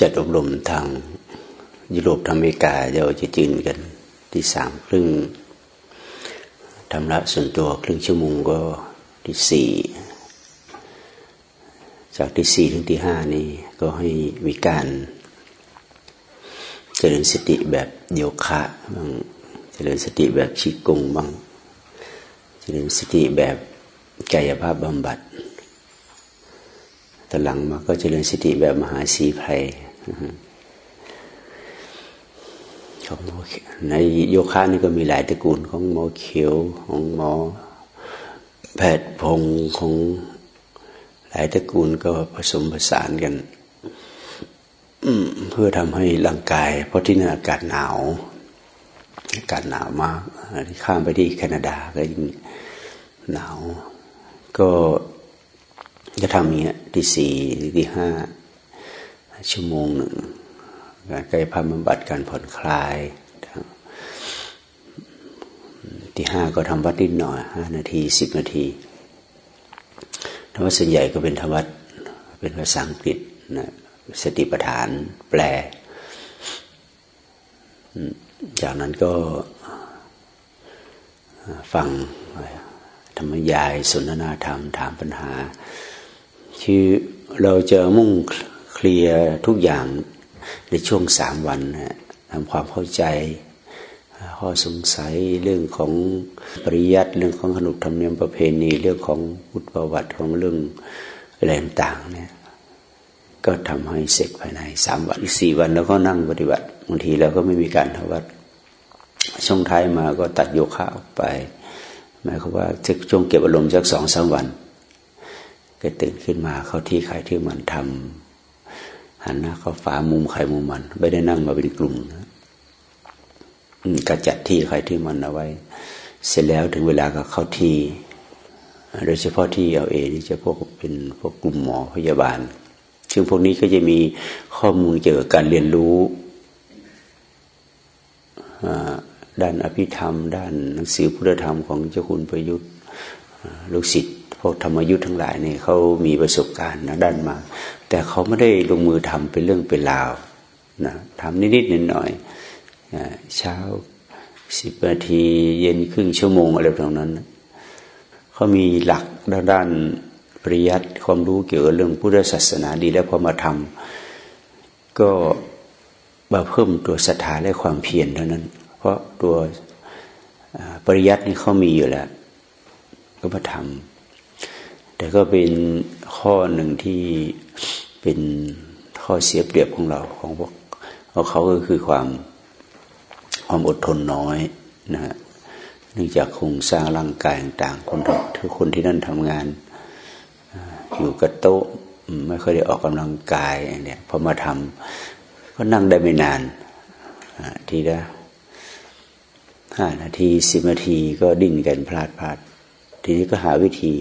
จัดอบรมทางยุโรปทางอเมริกาเดี๋ยวจะจืนกันที่สามครึ่งทำละส่วนตัวครึ่งชั่วโมงก็ที่สี่จากที่สี่ถึงที่ห้านี่ก็ให้มีการเจริญสติแบบโยคะบ้างเจริญสติแบบชิกุงบ้าง เจริญสติแบบกายภาพบำบัด ต่หลังมาก็เจริญสติแบบมหาสีไพรของหมอในโยคะนี่ก็มีหลายตระกูลของหมอเขียวของหมอแพทย์พงของหลายตระกูลก็ผสมผสานกันเพื่อทำให้ร่างกาย เพราะที่นั่นอากาศหนาวอากาศหนาวมากข้ามไปที่แคนาดาก็ยิ่งหนาว ก็ จะทำอย่างนี้ที่สี่ที่ห้าชั่วโมงหนึ่งการกายภาพบำบัดการผ่อนคลายที่ห้าก็ทำวัดนิดหน่อยห้านาทีสิบนาทีธรรมะส่วนใหญ่ก็เป็นธรรมะเป็นภาษาอังกฤษนะสติปัฏฐานแปล จากนั้นก็ฟังธรรมยายสนทนาธรรม ถามปัญหา คือเราจะมุ่งเคลียร์ทุกอย่างในช่วงสามวันนะทำความเข้าใจ ข้อสงสัยเรื่องของปริยัติเรื่องของขนบธรรมเนียมประเพณีเรื่องของพุทธประวัติของเรื่องอะไรต่างเนี่ยก็ทำให้เสร็จภายในสามวันสี่วันแล้วก็นั่งปฏิบัติบางทีเราก็ไม่มีการทวัดช่วงท้ายมาก็ตัดโยคะออกไปหมายความว่าช่วงเก็บอารมณ์สักสองสามวัน ก็ตื่นขึ้นมาเข้าที่ใครที่มันทำหันหน้าเข้าฝามุมใครมุมมัน ไม่ได้นั่งมาเป็นกลุ่มนะก็จัดที่ใครที่มันเอาไว้ เสร็จแล้วถึงเวลาก็เข้าที่โดยเฉพาะที่เอาเอนี่จะพวกเป็นพวกกลุ่มหมอพยาบาล ซึ่งพวกนี้ก็จะมีข้อมูลเกี่ยวกับการเรียนรู้ด้านอภิธรรม ด้านหนังสือพุทธธรรมของเจ้าคุณประยุทธ์ลูกศิษย์ วกธรรมยุทธ์ทั้งหลายเนี่ยเขามีประสบการณ์นะด้านมา แต่เขาไม่ได้ลงมือทำเป็นเรื่องเป็นราวนะทำนิดๆหน่อยๆเช้าสิบนาที เย็นครึ่งชั่วโมงอะไรแบบนั้นเขามีหลักด้านปริยัติความรู้เกี่ยวกับเรื่องพุทธศาสนาดีแล้วพอมาทำก็มาเพิ่มตัวศรัทธาและความเพียรเท่านั้น เพราะตัวปริยัตินี่เขามีอยู่แล้ว ก็มาทำ แต่ก็เป็นข้อหนึ่งที่เป็นข้อเสียเปรียบของเราของพวกเขาก็คือความความอดทนน้อยนะฮะเนื่องจากโครงสร้างร่างกายต่างคนทุกคนที่นั่นทำงานอยู่กับโต๊ะไม่ค่อยได้ออกกำลังกายเนี่ยพอมาทำก็นั่งได้ไม่นานทีละห้านาทีสิบนาทีก็ดิ้นกันพลาดพลาดทีนี้ก็หาวิธี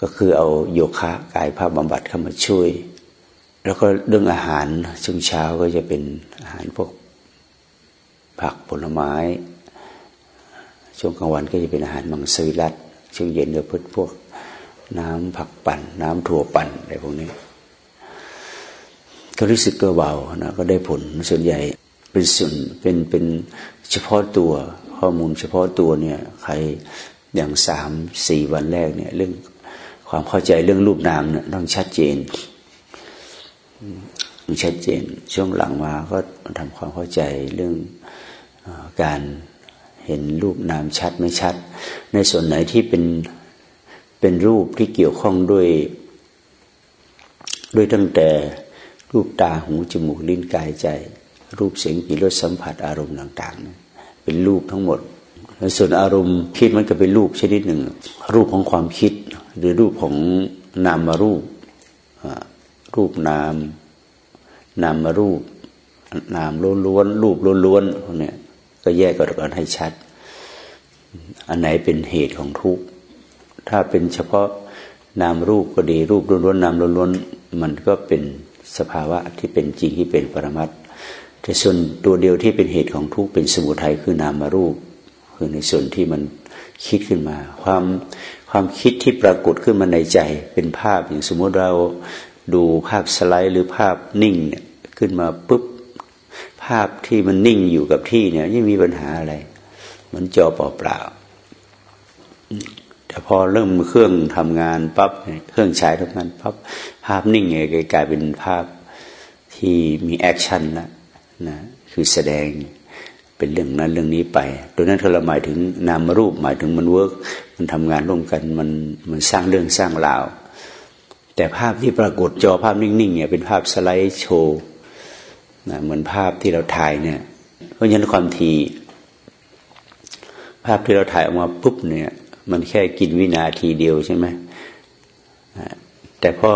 ก็คือเอาโยคะกายภาพบำบัดเข้ามาช่วย แล้วก็เรื่องอาหารช่วงเช้าก็จะเป็นอาหารพวกผักผลไม้ ช่วงกลางวันก็จะเป็นอาหารมังสวิรัตช่วงเย็นก็พืชพวกน้ำผักปั่น น้ำถั่วปั่นอะไรพวกนี้ ก็รู้สึกก็เบานะก็ได้ผลส่วนใหญ่เป็นส่วนเป็นเป็นเฉพาะตัวข้อมูลเฉพาะตัวเนี่ยใครอย่างสามสี่วันแรกเนี่ยเรื่อง ความเข้าใจเรื่องรูปนามเนี่ยต้องชัดเจนต้องชัดเจน ช่วงหลังมาก็ทำความเข้าใจเรื่องการเห็นรูปนามชัดไม่ชัด ในส่วนไหนที่เป็นเป็นรูปที่เกี่ยวข้องด้วย ด้วยตั้งแต่รูปตาหูจมูกลิ้นกายใจ รูปเสียงกลิ่นรสสัมผัสอารมณ์ต่าง ๆ เป็นรูปทั้งหมด ส่วนอารมณ์คิดมันก็เป็นรูปชนิดหนึ่ง รูปของความคิด หรือรูปของนามารูป รูปนาม นามารูป นามล้วนๆรูปล้วนๆพวกนี้ก็แยกกันให้ชัด อันไหนเป็นเหตุของทุกข์ถ้าเป็นเฉพาะนามรูปก็ดีรูปล้วนๆนามล้วนๆมันก็เป็นสภาวะที่เป็นจริงที่เป็นปรมัตแต่ส่วนตัวเดียวที่เป็นเหตุของทุกข์เป็นสมุทัยคือนามารูป คือในส่วนที่มันคิดขึ้นมา ความความคิดที่ปรากฏขึ้นมาในใจเป็นภาพอย่างสมมติเราดูภาพสไลด์หรือภาพนิ่งเนี่ยขึ้นมาปุ๊บภาพที่มันนิ่งอยู่กับที่เนี่ยไม่มีปัญหาอะไร มันจอเปล่าแต่พอเริ่มเครื่องทำงานปั๊บเครื่องฉายทำงานปั๊บภาพนิ่งไงกลายเป็นภาพที่มี action แล้วนะคือแสดง เป็นเรื่องนั้นเรื่องนี้ไปโดยนั้นเราหมายถึงนามรูปหมายถึงมัน work มันทำงานร่วมกันมันมันสร้างเรื่องสร้างราว แต่ภาพที่ปรากฏจอภาพนิ่งๆเนี่ยเป็นภาพ slideshow นะเหมือนภาพที่เราถ่ายเนี่ย เพราะฉะนั้นความทีภาพที่เราถ่ายออกมาปุ๊บเนี่ย มันแค่กินวินาทีเดียวใช่ไหมแต่พอ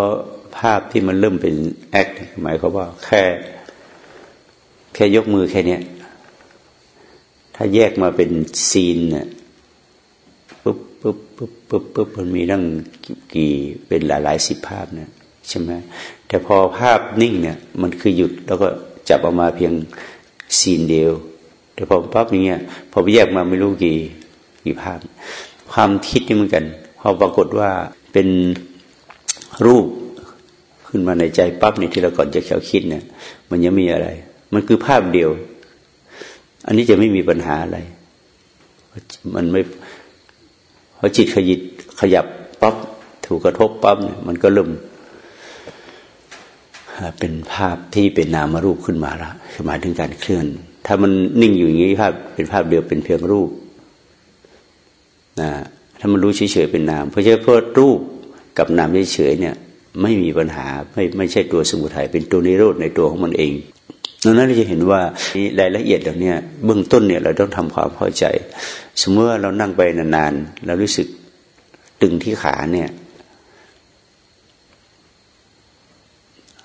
ภาพที่มันเริ่มเป็นแอคหมายความว่าแค่ แค่ยกมือแค่เนี้ย ถ้าแยกมาเป็นซีนเนี่ยปุ๊บปุ๊บปุ๊บปุ๊บปุ๊บมันมีตั้งกี่เป็นหลายหลายสิบภาพเนี่ยใช่ไหมแต่พอภาพนิ่งเนี่ย มันคือหยุดแล้วก็จับออกมาเพียงซีนเดียว แต่พอปั๊บอย่างเงี้ยพอแยกมาไม่รู้กี่กี่ภาพ ความคิดนี่เหมือนกัน พอปรากฏว่าเป็นรูปขึ้นมาในใจปั๊บเนี่ยที่เราก่อนจะเขาคิดเนี่ย มันยังมีอะไร มันคือภาพเดียว อันนี้จะไม่มีปัญหาอะไร มันไม่พอจิตขยิบขยับปั๊บถูกกระทบปั๊บเนี่ยมันก็เริ่มเป็นภาพที่เป็นนามรูปขึ้นมาละหมายถึงการเคลื่อน ถ้ามันนิ่งอยู่อย่างนี้ภาพเป็นภาพเดียวเป็นเพียงรูปนะถ้ามันรู้เฉยๆเป็นนาม เพราะฉะนั้นเพราะรูปกับนามเฉยๆเนี่ย ไม่มีปัญหาไม่ไม่ใช่ตัวสมุทัยเป็นตัวนิโรธในตัวของมันเอง ดังนั้นเราจะเห็นว่ารายละเอียดเหล่านี้เบื้องต้นเนี่ยเราต้องทำความเข้าใจ สมมติว่าเรานั่งไปนานๆเรารู้สึกตึงที่ขาเนี่ย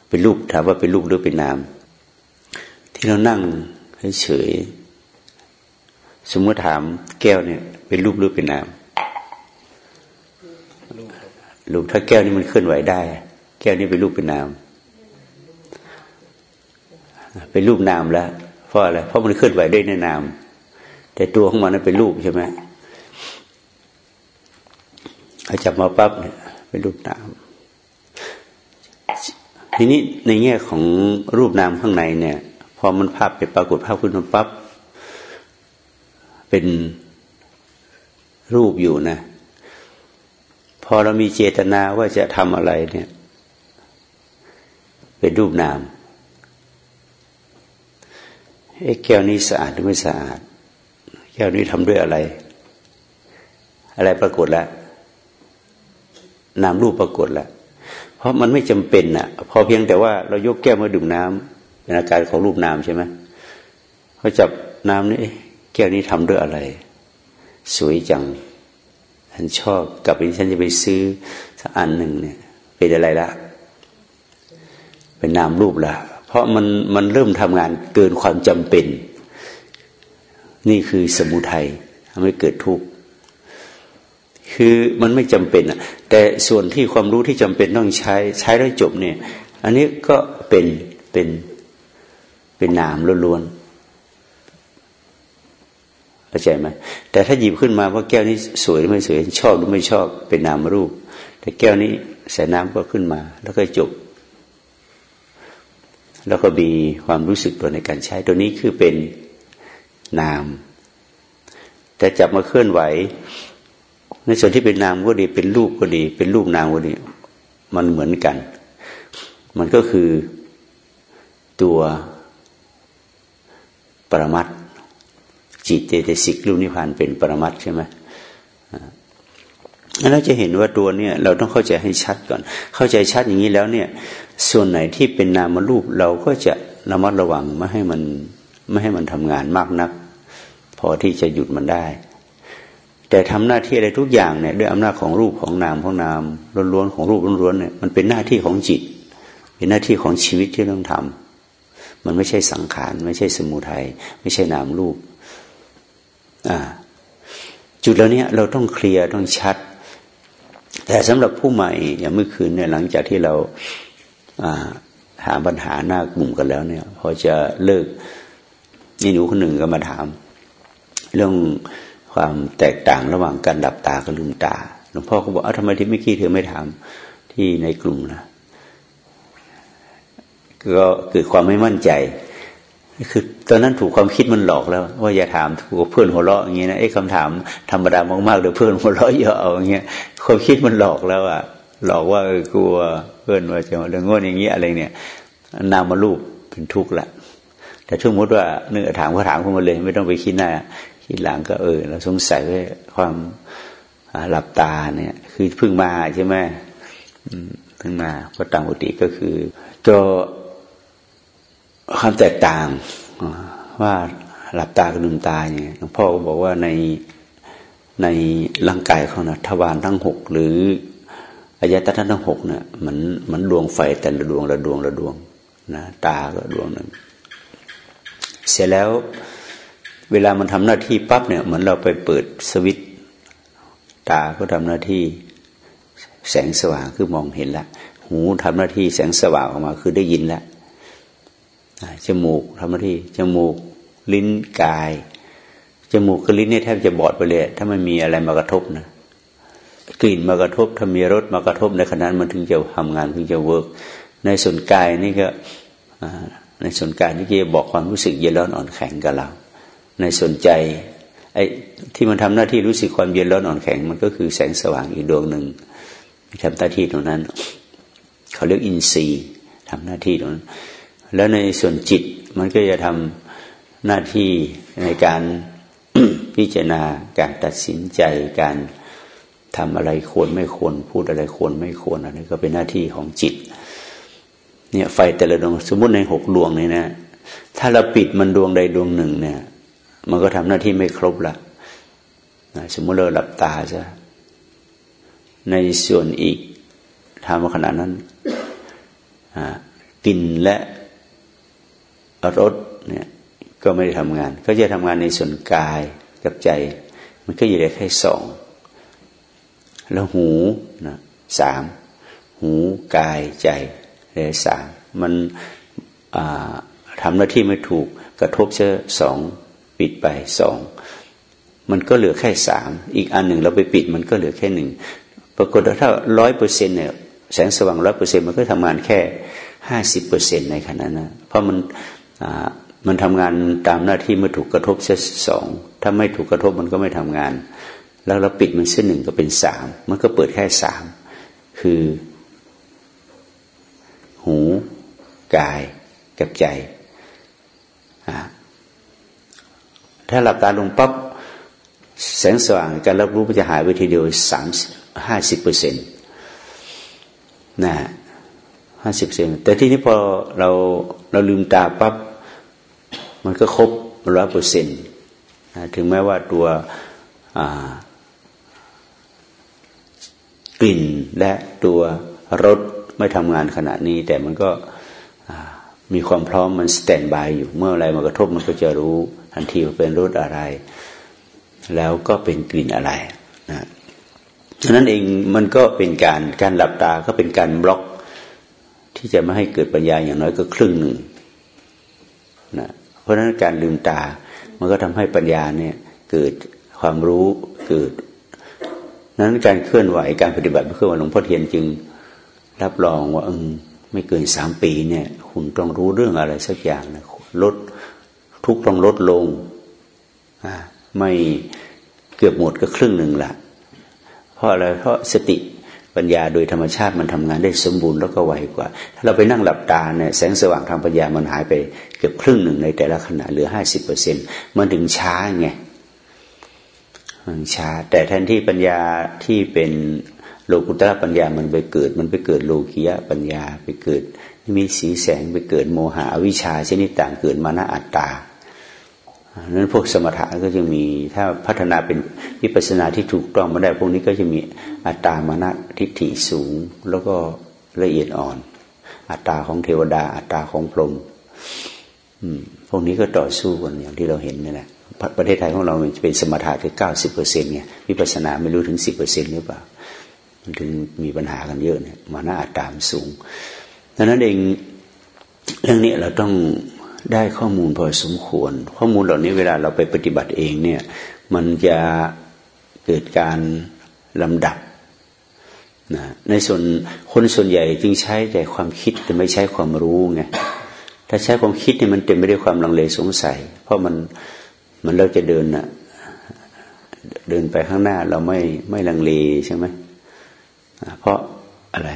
เป็นรูปถามว่าเป็นรูปหรือเป็นนาม ที่เรานั่งเฉยสมมติถามแก้วเนี่ย เป็นรูปหรือเป็นนามรูปถ้าแก้วนี่มันเคลื่อนไหวได้ แก้วนี่เป็นรูปเป็นนาม เป็นรูปนามแล้วเพราะอะไรเพราะมันเคลื่อนไหวได้ในนาม แต่ตัวของมันนั้นเป็นรูปใช่ไหมเขาจับมาปั๊บเนี่ยเป็นรูปนาม ทีนี้ในแง่ของรูปนามข้างในเนี่ย พอมันภาพไปปรากฏภาพขึ้นมาปั๊บเป็นรูปอยู่นะ พอเรามีเจตนาว่าจะทำอะไรเนี่ย เป็นรูปนาม ไอ้แก้วนี้สะอาดหรือไม่สะอาด แก้วนี้ทำด้วยอะไร อะไรปรากฏแล้วนามรูปปรากฏแล้วเพราะมันไม่จำเป็นอะ พอเพียงแต่ว่าเรายกแก้วมาดื่มน้ำเป็นอาการของรูปนามใช่ไหมเขาจับน้ำนี่แก้วนี้ทำด้วยอะไร สวยจังฉันชอบกลับไปฉันจะไปซื้อสักอันหนึ่งเนี่ย เป็นอะไรละเป็นนามรูปละ เพราะมันมันเริ่มทำงานเกินความจำเป็น นี่คือสมุทัยทำให้เกิดทุกข์คือมันไม่จำเป็นอะแต่ส่วนที่ความรู้ที่จำเป็นต้องใช้ใช้แล้วจบเนี่ย อันนี้ก็เป็นเป็นเป็นนามล้วนๆเข้าใจไหมแต่ถ้าหยิบขึ้นมาว่าแก้วนี้สวยหรือไม่สวยชอบหรือไม่ชอบเป็นนามรูป แต่แก้วนี้ใส่น้ำก็ขึ้นมา แล้วก็จบ แล้วก็มีความรู้สึกตัวในการใช้ ตัวนี้คือเป็นนาม แต่จับมาเคลื่อนไหว ในส่วนที่เป็นนามก็ดี เป็นรูปก็ดี เป็นรูปนามก็ดี มันเหมือนกัน มันก็คือตัวปรมัตจิตเจตสิกรูปนิพพานเป็นปรมัตใช่ไหมเราจะเห็นว่าตัวเนี่ย เราต้องเข้าใจให้ชัดก่อน เข้าใจชัดอย่างนี้แล้วเนี่ย ส่วนไหนที่เป็นนามรูปเราก็จะระมัดระวังไม่ให้มันไม่ให้มันทำงานมากนัก พอที่จะหยุดมันได้ แต่ทำหน้าที่อะไรทุกอย่างเนี่ยด้วยอำนาจของรูปของนามของนามล้วนๆของรูปล้วนๆเนี่ยมันเป็นหน้าที่ของจิต เป็นหน้าที่ของชีวิตที่ต้องทำมันไม่ใช่สังขารไม่ใช่สมุทัยไม่ใช่นามรูปอ่าจุดแล้วเนี้ยเราต้องเคลียร์ต้องชัด แต่สำหรับผู้ใหม่อย่างเมื่อคืนเนี่ยหลังจากที่เรา หาปัญหาหน้ากลุ่มกันแล้วเนี่ย พอจะเลิกนี่หนูคนหนึ่งก็มาถาม เรื่องความแตกต่างระหว่างการดับตากับลืมตาหลวงพ่อก็บอกเอาทำไมที่ไม่กี้เธอไม่ถามที่ในกลุ่มนะก็เกิดความไม่มั่นใจ คือตอนนั้นถูกความคิดมันหลอกแล้ว ว่าอย่าถามถูกเพื่อนหัวเราะอย่างเงี้ยนะไอ้คำถามธรรมดามากๆเดี๋ยวเพื่อนหัวเราะเยอะอย่างเงี้ยความคิดมันหลอกแล้วอะหลอกว่ากลัว เพื่อนว่าจะเรื่องงอนอย่างเงี้ยอะไรเนี่ยนามารูปเป็นทุกข์ละแต่ช่วงมดว่าเนื้อถามก็ถามขึ้นมาเลย ไม่ต้องไปคิดหน้าคิดหลังก็เออเราสงสัยว่าความหลับตาเนี่ย คือเพิ่งมาใช่ไหมเพิ่งมาเพราะตามปกติก็คือก็ความแตกต่างว่าหลับตากับลืมตาเนี่ยหลวงพ่อก็บอกว่าในในร่างกายเขานะทวารทั้งหกหรือ อายตนะทั้งหกเนี่ยมันมันดวงไฟแต่ละดวงละดวงละดวงนะตาก็ดวงหนึ่งเสร็จแล้วเวลามันทำหน้าที่ปั๊บเนี่ยเหมือนเราไปเปิดสวิตตาก็ทำหน้าที่แสงสว่างคือมองเห็นละ หูทำหน้าที่แสงสว่างออกมาคือได้ยินล้วจมูกทำหน้าที่จมูกลิ้นกายจมูกกับลิ้นเนี่ยแทบจะบอดไปเลย ถ้ามันมีอะไรมากระทบนะ กลิ่นมากระทบถ้ามีรสมากระทบในขณะมันถึงจะทำงานถึงจะเวิร์กในส่วนกายนี่ก็ในส่วนกายนี่จะบอกความรู้สึกเย็นร้อนอ่อนแข็งกับเรา ในส่วนใจไอ้ที่มันทำหน้าที่รู้สึกความเย็นร้อนอ่อนแข็งมันก็คือแสงสว่างอีกดวงหนึ่งทำหน้าที่ตรงนั้น เขาเรียกอินทรีย์ทำหน้าที่ตรงนั้น แล้วในส่วนจิตมันก็จะทำหน้าที่ในการพิจารณาการตัดสินใจการ ทำอะไรควรไม่ควร พูดอะไรควรไม่ควรอันนี้ก็เป็นหน้าที่ของจิต เนี่ยไฟแต่ละดวงสมมติในหกดวงนี่นะ ถ้าเราปิดมันดวงใดดวงหนึ่งเนี่ย มันก็ทำหน้าที่ไม่ครบละสมมติเราหลับตาซะในส่วนอีกทำมาขนาดนั้นกินและรถเนี่ยก็ไม่ได้ทำงาน ก็จะทำงานในส่วนกายกับใจ มันก็อยู่ได้แค่สอง แล้วหูนะสามหูกายใจเลยสามมันทำหน้าที่ไม่ถูกกระทบเชื้อสองปิดไปสองมันก็เหลือแค่สามอีกอันหนึ่งเราไปปิดมันก็เหลือแค่หนึ่งปรากฏว่าถ้าร้อยเปอร์เซ็นเนี่ยแสงสว่างร้อยเปอร์เซ็นมันก็ทำงานแค่ห้าสิบเปอร์เซ็นในขณะนั้นเพราะมันมันทำงานตามหน้าที่เมื่อถูกกระทบเส้นสองถ้าไม่ถูกกระทบมันก็ไม่ทำงาน แล้วเราปิดมันเส้นหนึ่งก็เป็นสามมันก็เปิดแค่สามคือ หูกายกับใจ ถ้าหลับตาลงปั๊บแสงสว่างการรับรู้มันจะหายไปทีเดียวสามห้าสิบเปอร์เซ็นต์นะห้าสิบเซนแต่ที่นี้พอเราเราลืมตาปั๊บมันก็ครบร้อยเปอร์เซ็นต์ถึงแม้ว่าตัว กลิ่นและตัวรสไม่ทำงานขณะนี้ แต่มันก็มีความพร้อมมันสแตนบายอยู่เมื่ออะไรมากระทบมันก็จะรู้ทันทีว่าเป็นรสอะไร แล้วก็เป็นกลิ่นอะไรนะฉะนั้นเองมันก็เป็นการการหลับตาก็เป็นการบล็อก ที่จะไม่ให้เกิดปัญญาอย่างน้อยก็ครึ่งหนึ่งนะเพราะฉะนั้นการลืมตามันก็ทำให้ปัญญาเนี่ยเกิดความรู้เกิด นั้นการเคลื่อนไหวการปฏิบัติเคลื่อนไหวหลวงพ่อเทียนจึงรับรองว่าเออไม่เกินสามปีเนี่ย คุณต้องรู้เรื่องอะไรสักอย่างนะลดทุกต้องลดลงไม่เกือบหมดก็ครึ่งหนึ่งละเพราะอะไรเพราะสติปัญญาโดยธรรมชาติมันทำงานได้สมบูรณ์แล้วก็ไวกว่า ถ้าเราไปนั่งหลับตาเนี่ยแสงสว่างทางปัญญามันหายไปเกือบครึ่งหนึ่งในแต่ละขณะเหลือห้าสิบเปอร์เซ็นมันถึงช้าไง มันช้า แต่แทนที่ปัญญาที่เป็นโลกุตระปัญญามันไปเกิด มันไปเกิดโลกียะปัญญาไปเกิดมีสีแสงไปเกิดโมหะวิชาชนิดต่างเกิดมานะอัตตานั้นพวกสมถะก็จะมีถ้าพัฒนาเป็นวิปัสนาที่ถูกต้องมาได้พวกนี้ก็จะมีอัตตามานะทิฏฐิสูง แล้วก็ละเอียดอ่อน อัตตาของเทวดา อัตตาของพรหมพวกนี้ก็ต่อสู้กันอย่างที่เราเห็นนี่แหละ ประเทศไทยของเราเป็นสมถะแค่เก้าสิบเปอร์เซ็นต์เนี่ยวิปัสนาไม่รู้ถึงสิบเปอร์เซ็นต์หรือเปล่า มันถึงมีปัญหากันเยอะเนี่ยมานะอัตตามสูงดังนั้นเองเรื่องนี้เราต้องได้ข้อมูลพอสมควร ข้อมูลเหล่านี้เวลาเราไปปฏิบัติเองเนี่ย มันจะเกิดการลำดับนะในส่วนคนส่วนใหญ่จึงใช้แต่ความคิดแต่ไม่ใช้ความรู้ไงถ้าใช้ความคิดเนี่ยมันเต็มไปด้วยความลังเลสงสัย เพราะมัน มันเราจะเดินอะเดินไปข้างหน้าเราไม่ไม่ลังเลใช่ไหมเพราะอะไร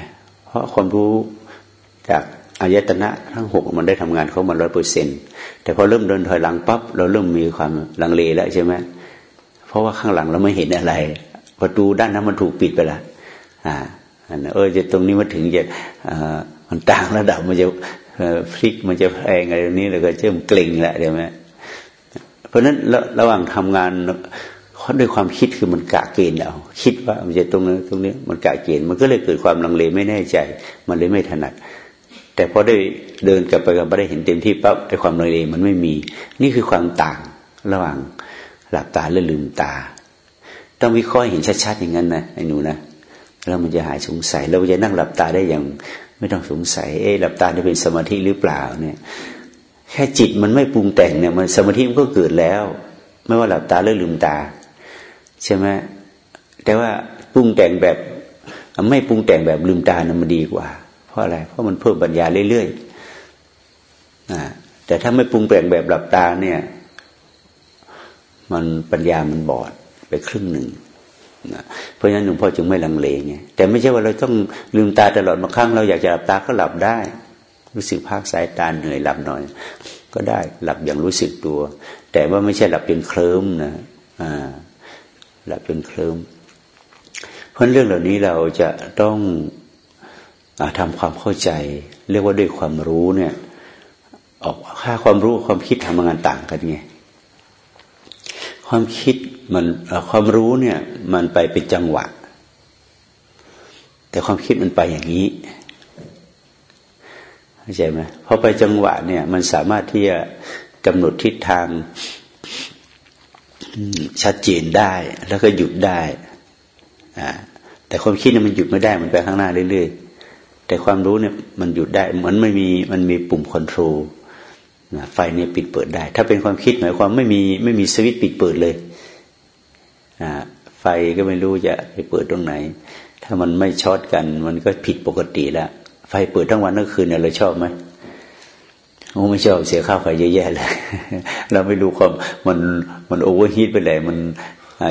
เพราะความรู้จากอายตนะทั้งหกมันได้ทำงานเขามาร้อยเปอร์เซ็นแต่พอเริ่มเดินถอยหลังปั๊บเราเริ่มมีความลังเลแล้วใช่ไหมเพราะว่าข้างหลังเราไม่เห็นอะไร ประตูด้านนั้นมันถูกปิดไปละอ่าเออจะตรงนี้มาถึงจะมันต่างระดับมันจะพลิกมันจะแพงอะไรนี้แล้วก็เริ่มเกร็งแหละใช่ไหม เพราะฉะนั้นระหว่างทำงานด้วยความคิดคือมันกะเกณฑ์เอาคิดว่ามันจะตรงนี้ตรงนี้มันกะเกณฑ์มันก็เลยเกิดความลังเลไม่แน่ใจ มันเลยไม่ถนัด แต่พอได้เดินกลับไปกับไม่ได้เห็นเต็มที่ปั๊บไอ้ความลังเลมันไม่มี นี่คือความต่างระหว่างหลับตาและลืมตา ต้องวิเคราะห์เห็นชัดๆอย่างนั้นนะไอ้หนูนะแล้วมันจะหายสงสัยเราจะนั่งหลับตาได้อย่าง ไม่ต้องสงสัย เอ๊ะหลับตาจะเป็นสมาธิหรือเปล่าเนี่ย แค่จิตมันไม่ปรุงแต่งเนี่ยมันสมาธิมันก็เกิดแล้ว ไม่ว่าหลับตาหรือลืมตา ใช่ไหมแต่ว่าปรุงแต่งแบบไม่ปรุงแต่งแบบลืมตานะมันดีกว่า เพราะอะไร เพราะมันเพิ่มปัญญาเรื่อยๆแต่ถ้าไม่ปรุงแต่งแบบหลับตาเนี่ย มันปัญญามันบอดไปครึ่งหนึ่งเพราะฉะนั้นหลวงพ่อจึงไม่ลังเลไงแต่ไม่ใช่ว่าเราต้องลืมตาตลอดมาครั้งเราอยากจะหลับตาก็หลับได้ รู้สึกพักสายตาเหนื่อยหลับหน่อย ก็ได้หลับอย่างรู้สึกตัว แต่ว่าไม่ใช่หลับจนเคลิ้มนะอ่าหลับจนเคลิ้มเพราะเรื่องเหล่านี้เราจะต้องอทำความเข้าใจ เรียกว่าด้วยความรู้เนี่ย ออกค่าความรู้ความคิดทำงานต่างกันไงความคิดมันความรู้เนี่ย มันไปเป็นจังหวะ แต่ความคิดมันไปอย่างนี้ เข้าใจไหมพอไปจังหวะเนี่ย มันสามารถที่จะกำหนดทิศทางชัดเจนได้ แล้วก็หยุดได้อ่าแต่ความคิดเนี่ยมันหยุดไม่ได้มันไปข้างหน้าเรื่อยๆแต่ความรู้เนี่ยมันหยุดได้เหมือนไม่มีมันมีปุ่มคอนโทรลนะไฟเนี่ยปิดเปิดได้ ถ้าเป็นความคิดหมายความไม่มีไม่มีสวิตช์ปิดเปิดเลยนะไฟก็ไม่รู้จะไปเปิดตรงไหน ถ้ามันไม่ช็อตกัน มันก็ผิดปกติแล้ว ไฟเปิดทั้งวันทั้งคืนเนี่ยเราชอบไหมโอ้ไม่ชอบเสียค่าไฟเยอะแยะเลย เราไม่รู้ความมันมัน overheat ไปเลยมัน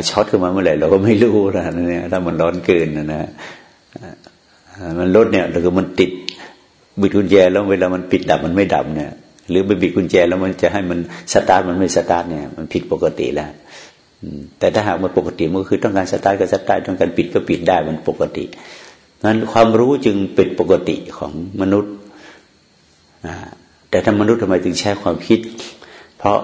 ช็อตขึ้นมาเมื่อไหร่เราก็ไม่รู้นะเนี่ยถ้ามันร้อนเกินนะนะมันรถเนี่ยหรือมันติดบิดกุญแจแล้วเวลามันปิดดับมันไม่ดับเนี่ย หรือไปบิดกุญแจแล้วมันจะให้มันสตาร์ทมันไม่สตาร์ทเนี่ยมันผิดปกติแล้วแต่ถ้าหากมันปกติมันก็คือต้องการสตาร์ทก็สตาร์ทต้องการปิดก็ปิดได้มันปกติ นั้นความรู้จึงเป็นปกติของมนุษย์แต่ถ้ามนุษย์ทำไมถึงใช้ความคิด เพราะ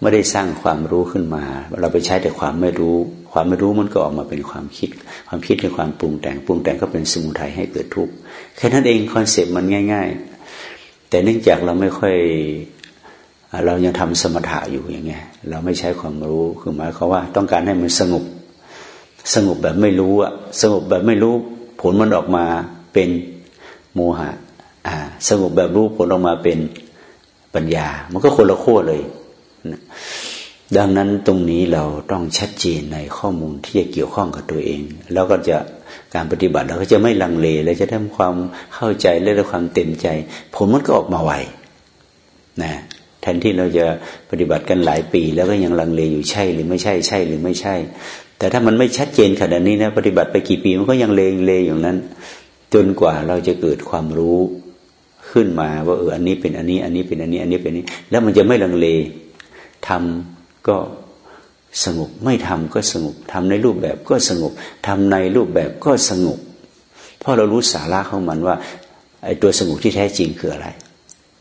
ไม่ได้สร้างความรู้ขึ้นมา เราไปใช้แต่ความไม่รู้ ความไม่รู้มันก็ออกมาเป็นความคิด ความคิดเป็นความปรุงแต่งปรุงแต่งก็เป็นสมุทัยให้เกิดทุกข์แค่นั้นเอง concept มันง่าย ๆ แต่เนื่องจากเราไม่ค่อยเรายังทำสมถะอยู่อย่างเงี้ย เราไม่ใช้ความรู้คือหมายความว่าต้องการให้มันสงบสงบแบบไม่รู้อะสงบแบบไม่รู้ ผลมันออกมาเป็นโมหะสงบแบบรู้ผลออกมาเป็นปัญญา มันก็คนละขั้วเลยดังนั้นตรงนี้เราต้องชัดเจนในข้อมูลที่จะเกี่ยวข้องกับตัวเอง แล้วก็จะการปฏิบัติเราก็จะไม่ลังเลและจะทำความเข้าใจและด้วยความเต็มใจ ผลมันก็ออกมาไวนะแทนที่เราจะปฏิบัติกันหลายปี แล้วก็ยังลังเลอยู่ใช่หรือไม่ใช่ใช่หรือไม่ใช่ แต่ถ้ามันไม่ชัดเจนขนาดนี้นะปฏิบัติไปกี่ปีมันก็ยังเลงเลอย่างนั้น จนกว่าเราจะเกิดความรู้ขึ้นมาว่าเอออันนี้เป็นอันนี้ อันนี้เป็นอันนี้ อันนี้เป็นนี้ แล้วมันจะไม่ลังเลทำก็สงบไม่ทำก็สงบทำในรูปแบบก็สงบทำในรูปแบบก็สงบเพราะเรารู้สาระของมันว่าไอ้ตัวสงบที่แท้จริงคืออะไร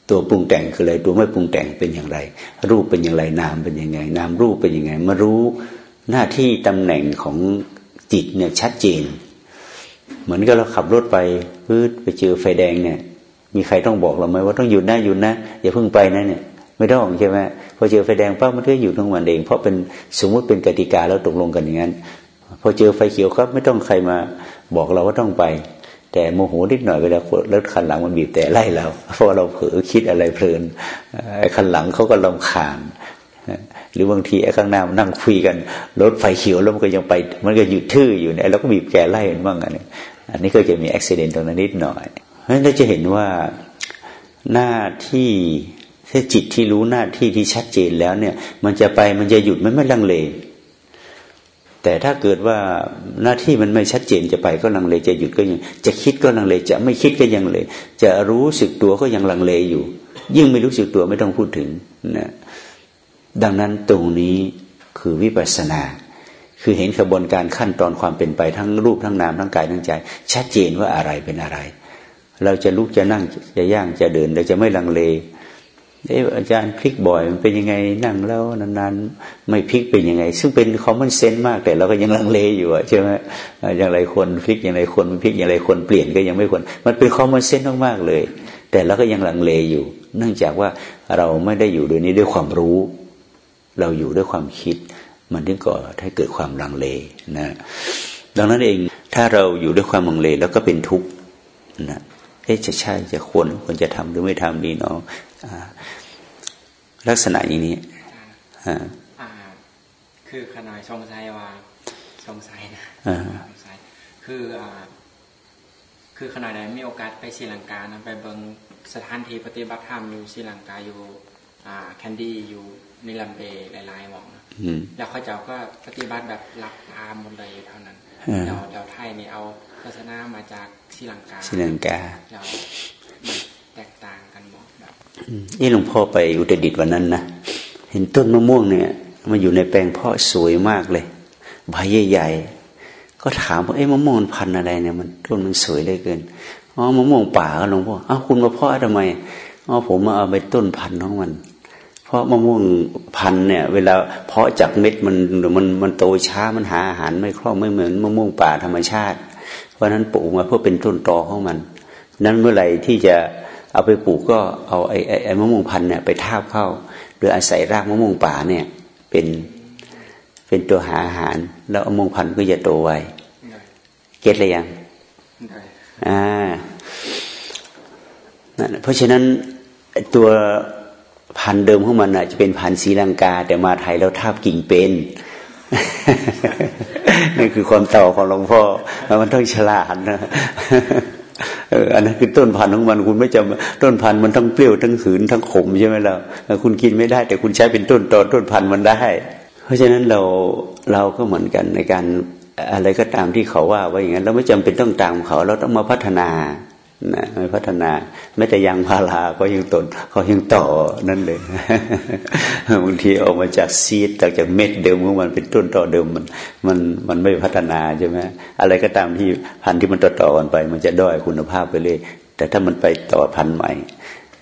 ตัวปรุงแต่งคืออะไร ตัวไม่ปรุงแต่งเป็นอย่างไร รูปเป็นอย่างไรนามเป็นยังไง นามรูปเป็นยังไงมารู้ หน้าที่ตำแหน่งของจิตเนี่ยชัดเจน เหมือนกับเราขับรถไปพืดไปเจอไฟแดงเนี่ย มีใครต้องบอกเราไหมว่าต้องหยุดนะหยุดนะอย่าเพิ่งไปนะเนี่ย ไม่ต้องใช่ไหมพอเจอไฟแดงปั๊บมันก็อยู่ทั้งวันเอง เพราะเป็นสมมุติเป็นกติกาแล้วตกลงกันอย่างนั้นพอเจอไฟเขียวครับ ไม่ต้องใครมาบอกเราว่าต้องไป แต่โมโหนิดหน่อยเวลารถคันหลังมันบีบแต่ไล่เราเพราะเราเผลอคิดอะไรเพลินไอ้คันหลังเขาก็ลำคาญ หรือบางทีไอ้ข้างหน้ามันนั่งคุยกันรถไฟเขียวแล้วมันก็ยังไป มันก็หยุดทื่ออยู่เนี่ยแล้วก็บีบแกไล่มันบ้างอันนี้อันนี้ก็จะมีอุบิเหตุตรงนั้นนิดหน่อยเพราะฉะนั้นเราจะเห็นว่าหน้าที่ถ้าจิตที่รู้หน้าที่ที่ชัดเจนแล้วเนี่ย มันจะไปมันจะหยุดมันไม่ลังเล แต่ถ้าเกิดว่าหน้าที่มันไม่ชัดเจนจะไปก็ลังเลจะหยุดก็ยัง จะคิดก็ลังเล จะไม่คิดก็ยังเลยจะรู้สึกตัวก็ยังลังเลอยู่ ยิ่งไม่รู้สึกตัวไม่ต้องพูดถึงนะ ดังนั้นตรงนี้คือวิปัสสนา คือเห็นกระบวนการขั้นตอนความเป็นไปทั้งรูปทั้งนามทั้งกายทั้งใจ ชัดเจนว่าอะไรเป็นอะไร เราจะลุกจะนั่งจะย่างจะเดินเราจะไม่ลังเลเอออาจารย์พลิกบ่อยมันเป็นยังไงนั่งแล้วนานๆไม่พลิกเป็นยังไง ซึ่งเป็น common sense มากแต่เราก็ยังลังเลอยู่ใช่ไหมอย่างไรคนพลิกอย่างไรคนพลิกอย่างไรคนเปลี่ยนก็ยังไม่ควรมันเป็น common sense มากๆเลย แต่เราก็ยังลังเลอยู่ เนื่องจากว่าเราไม่ได้อยู่โดยนี้ด้วยความรู้ เราอยู่ด้วยความคิด มันถึงก่อให้เกิดความลังเลนะดังนั้นเองถ้าเราอยู่ด้วยความลังเลแล้วก็เป็นทุกข์นะเอ๊ะจะใช่จะควรควรจะทำหรือไม่ทำดีเนาะลักษณะอย่างนี้คือขนาดสงสัยว่าสงสัยนะสงสัยคืออ่าคือขนาดไหนมีโอกาสไปศรีลังกานะไปเบิงสถานที่ปฏิบัติธรรมอยู่ศรีลังกาอยู่อ่าแคนดี้อยู่ นิลัมเบหลายๆหมองแล้วเขาเจ้าก็ปฏิบัติแบบหลักตามหมดเลยเท่านั้นเดี๋ยวเดี๋ยวไทยนี่เอาศาสนามาจากศรีลังกาศรีลังกาเดี๋ยวแตกต่างกันหมดแบบนี่หลวงพ่อไปอุตรดิตวันนั้นนะเห็นต้นมะม่วงเนี่ยมาอยู่ในแปลงเพาะสวยมากเลยใบใหญ่ๆก็ถามว่าเอ้มะม่วงพันธุ์อะไรเนี่ยมันต้นมันสวยเลยเกินอ๋อมะม่วงป่าก็หลวงพ่ออ้าวคุณมาเพาะทำไมอ๋อผมมาเอาไปต้นพันธุ์ของมัน เพราะมะม่วงพันธุ์เนี่ย เวลาเพาะจากเม็ดมันมันมันโตช้ามันหาอาหารไม่คล่องไม่เหมือนมะม่วงป่าธรรมชาติ เพราะนั้นปลูกมาเพื่อเป็นต้นตอของมัน นั้นเมื่อไหร่ที่จะเอาไปปลูกก็เอาไอ้ไอ้มะม่วงพันธุ์เนี่ยไปทาบเข้าหรืออาศัยรากมะม่วงป่าเนี่ยเป็นเป็นตัวหาอาหาร แล้วมะม่วงพันธุ์ก็จะโตไวเก็ตเลยยังอ่าเพราะฉะนั้นตัว พันธุ์เดิมของมันจะเป็นพันธุ์ศรีลังกา แต่มาไทยแล้วทาบกิ่งเป็นนี่คือความเต่าของหลวงพ่อมันต้องฉลาดนะเอออันนั้นคือต้นพันธุ์ของมันคุณไม่จำต้นพันธุ์มันทั้งเปรี้ยวทั้งหืนทั้งขมใช่ไหมเราคุณกินไม่ได้ แต่คุณใช้เป็นต้นตอต้นพันธุ์มันได้ เพราะฉะนั้นเราเราก็เหมือนกันในการอะไรก็ตามที่เขาว่าไว้อย่างนั้นเราไม่จำเป็นต้องตามเขา เราต้องมาพัฒนา นะไม่พัฒนาไม่แต่ยังพาราก็ยังต้นเขายังต่อนั่นเลยบางทีออกมาจากซีดจากจากเม็ดเดิมของมันเป็นต้นต่อเดิมมันมันมันไม่พัฒนาใช่ไหมอะไรก็ตามที่พันธุ์ที่มันต่อต่อกันไป มันจะด้อยคุณภาพไปเลยแต่ถ้ามันไปต่อพันธุ์ใหม่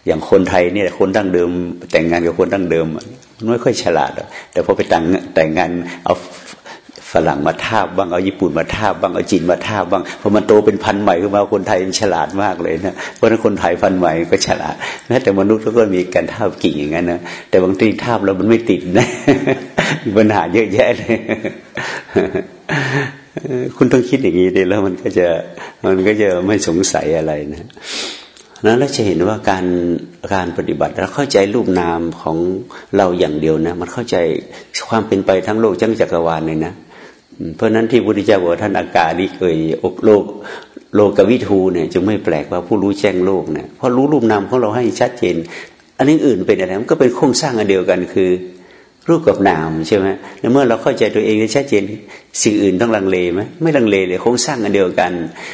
อย่างคนไทยเนี่ยคนดั้งเดิม แต่งงานกับคนดั้งเดิมมันไม่ค่อยฉลาดแต่พอไปแต่งแต่งงานเอา ฝรั่งมาทาบบ้างเอาญี่ปุ่นมาทาบบ้างเอาจีนมาทาบบ้างพอมันโตเป็นพันธุ์ใหม่ขึ้นมาคนไทยมันฉลาดมากเลยนะเพราะนั้นคนไทยพันธุ์ใหม่ก็ฉลาดแม้แต่มนุษย์ก็มีการทาบกิ่งอย่างนั้นนะแต่บางทีทาบแล้วมันไม่ติดนะมีปัญหาเยอะแยะเลยคุณต้องคิดอย่างนี้ดีแล้วมันก็จะมันก็จะไม่สงสัยอะไรนะนั้นเราจะเห็นว่าการการปฏิบัติเราเข้าใจรูปนามของเราอย่างเดียวนะ มันเข้าใจความเป็นไปทั้งโลกจังจักรวาลเลยนะ เพราะนั้นที่พุทธเจ้าบอกท่านอากาศนี่เคยอกโลกโลกวิทูเนี่ยจึงไม่แปลกว่าผู้รู้แจ้งโลกเนี่ยเพราะรู้รูปนามของเราให้ชัดเจน อันนี้อื่นเป็นอะไรมันก็เป็นโครงสร้างอันเดียวกันคือ รูปกับนามใช่ไหมแล้วเมื่อเราเข้าใจตัวเองชัดเจนสิ่งอื่นต้องลังเลไหมไม่ลังเลเลยโครงสร้างอันเดียวกัน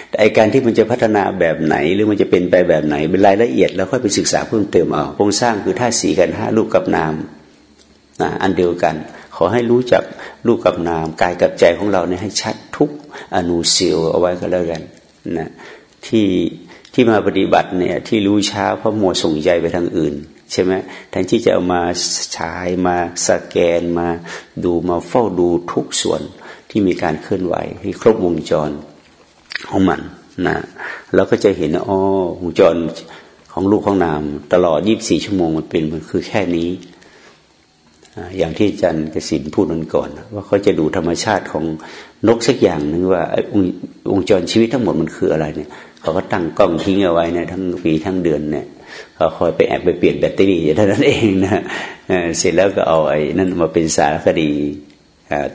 แต่ไอการที่มันจะพัฒนาแบบไหนหรือมันจะเป็นไปแบบไหน เป็นรายละเอียดแล้วค่อยไปศึกษาเพิ่มเติมเอาโครงสร้างคือธาสีกันห้ารูปกับนามอันเดียวกัน ขอให้รู้จักรูปกับนามกายกับใจของเราเนี่ยให้ชัดทุกอนุเสียวเอาไว้ก็แล้วกันนะที่ที่มาปฏิบัติเนี่ยที่รู้ช้าเพราะมัวส่งใจไปทางอื่น ใช่ไหมแทนที่จะเอามาฉายมาสแกนมาดูมาเฝ้าดูทุกส่วนที่มีการเคลื่อนไหวที่ครบวงจรของมันนะเราก็จะเห็นอ๋อวงจรของลูกของนาม ตลอดยี่บสี่ชั่วโมงมันเป็นมันคือแค่นี้ อย่างที่อาจารย์กสินพูดนันก่อน ว่าเขาจะดูธรรมชาติของนกสักอย่างหนึ่งว่าวงจรชีวิตทั้งหมดมันคืออะไรเนี่ยเขาก็ตั้งกล้องทิ้งเอาไว้นะทั้งปีทั้งเดือนเนี่ยเขาคอยไปแอบไปเปลี่ยนแบตเตอรี่เท่านั้นเองนะเสร็จแล้วก็เอาไอ้นั่นมาเป็นสารคดี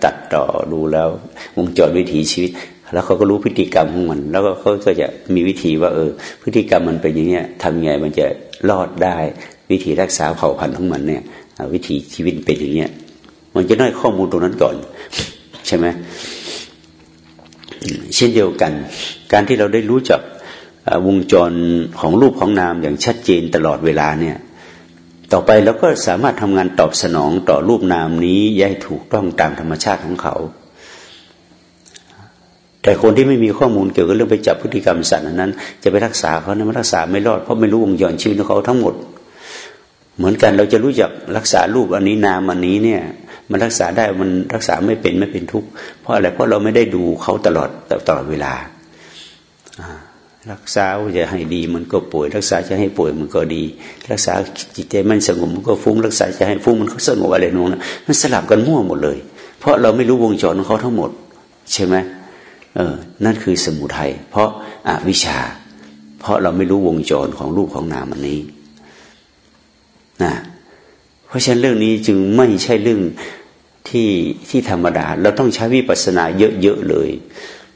ตัดต่อดูแล้ววงจรวิถีชีวิต แล้วเขาก็รู้พฤติกรรมของมัน แล้วก็เขาก็จะมีวิธีว่าเออ พฤติกรรมมันเป็นอย่างเงี้ยทำไงมันจะรอดได้วิธีรักษาเผ่าพันธุ์ของมันเนี่ย วิธีชีวิตเป็นอย่างเงี้ย มันจะได้ข้อมูลตรงนั้นก่อน ใช่ไหมเช่นเดียวกัน การที่เราได้รู้จักวงจรของรูปของนามอย่างชัดเจนตลอดเวลาเนี่ย ต่อไปเราก็สามารถทำงานตอบสนองต่อรูปนามนี้ย่ายถูกต้องตามธรรมชาติของเขา แต่คนที่ไม่มีข้อมูลเกี่ยวกับเรื่องไปจับพฤติกรรมสัตว์นั้น จะไปรักษาเขานั้นรักษาไม่รอดเพราะไม่รู้วงจรชีวิตของเขาทั้งหมด เหมือนกันเราจะรู้จักรักษารูปอันนี้นามอันนี้เนี่ย มันรักษาได้มันรักษาไม่เป็นไม่เป็นทุกข์เพราะอะไรเพราะเราไม่ได้ดูเขาตลอดตลอดเวลารักษาจะให้ดีมันก็ป่วย รักษาจะให้ป่วยมันก็ดี รักษาจิตใจมันสงบมันก็ฟุ้ง รักษาจะให้ฟุ้งมันก็สงบอะไรนู่นมันสลับกันมั่วหมดเลย เพราะเราไม่รู้วงจรของเขาทั้งหมด ใช่ไหมเออ นั่นคือสมุทัยเพราะอาวิชาเพราะเราไม่รู้วงจรของรูปของนามอันนี้ นะเพราะฉะนั้นเรื่องนี้จึงไม่ใช่เรื่องที่ที่ธรรมดา เราต้องใช้วิปัสสนาเยอะๆเลย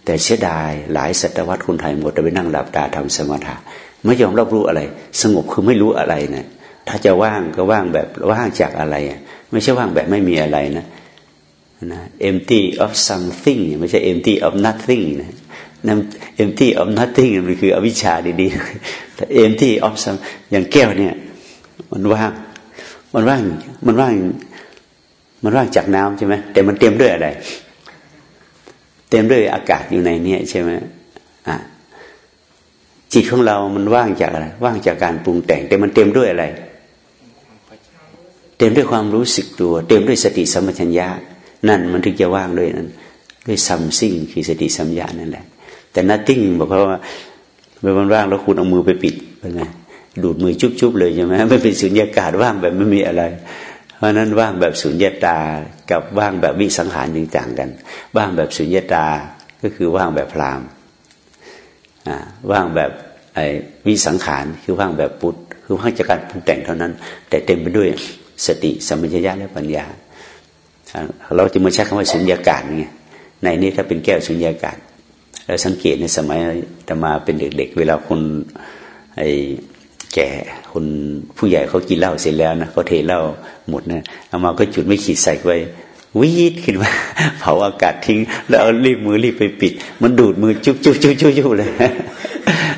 แต่เสียดายหลายศตวรรษคนไทยหมดไปนั่งหลับตาทำสมถะไม่ยอมรับรู้อะไร สงบคือไม่รู้อะไรนะถ้าจะว่างก็ว่างแบบว่างจากอะไร ไม่ใช่ว่างแบบไม่มีอะไรนะนะ empty of something ไม่ใช่ empty of nothing นะนั่น empty of nothing มันคืออวิชชาดีๆแต่ empty of some อย่างแก้วเนี่ย มันว่าง มันว่าง มันว่าง มันว่างจากน้ำใช่ไหมแต่มันเต็มด้วยอะไร เต็มด้วยอากาศอยู่ในนี้ใช่ไหมอะจิตของเรามันว่างจากอะไร ว่างจากการปรุงแต่ง แต่มันเต็มด้วยอะไร เต็มด้วยความรู้สึกตัว เต็มด้วยสติสัมปชัญญะ นั่นมันถึงจะว่างด้วยนั้น ด้วยซัมซิ่งคือสติสัมยานั่นแหละ แต่นัตติ้งบอกเขาว่าเมื่อมันว่างแล้วคุณเอามือไปปิดเป็นไง ดูดมือจุ๊บๆเลยใช่ไหมไม่เป็นสุญญากาศว่างแบบไม่มีอะไร เพราะนั้นว่างแบบสุญญาตากับว่างแบบวิสังขารต่างกัน ว่างแบบสุญญาตาก็คือว่างแบบพรามว่างแบบไอ้วิสังขารคือว่างแบบปุถคือว่างจากการปรุงแต่งเท่านั้น แต่เต็มไปด้วยสติสัมปชัญญะและปัญญา เราจะมาใช้คำว่าสุญญากาศไงในนี้ถ้าเป็นแก้วสุญญากาศเราสังเกตในสมัยตมาเป็นเด็กๆเวลาคนไอ้ แก่คนผู้ใหญ่เขากินเหล้าเสร็จแล้วนะเขาเทเหล้าหมดนะเอามาก็จุดไม่ขีดใส่ไว้วีดขึ้นมาเผาอากาศทิ้ง แล้วเอารีบมือรีบไปปิด มันดูดมือจุ๊บจุ๊บจุ๊บจุ๊บจุ๊บเลย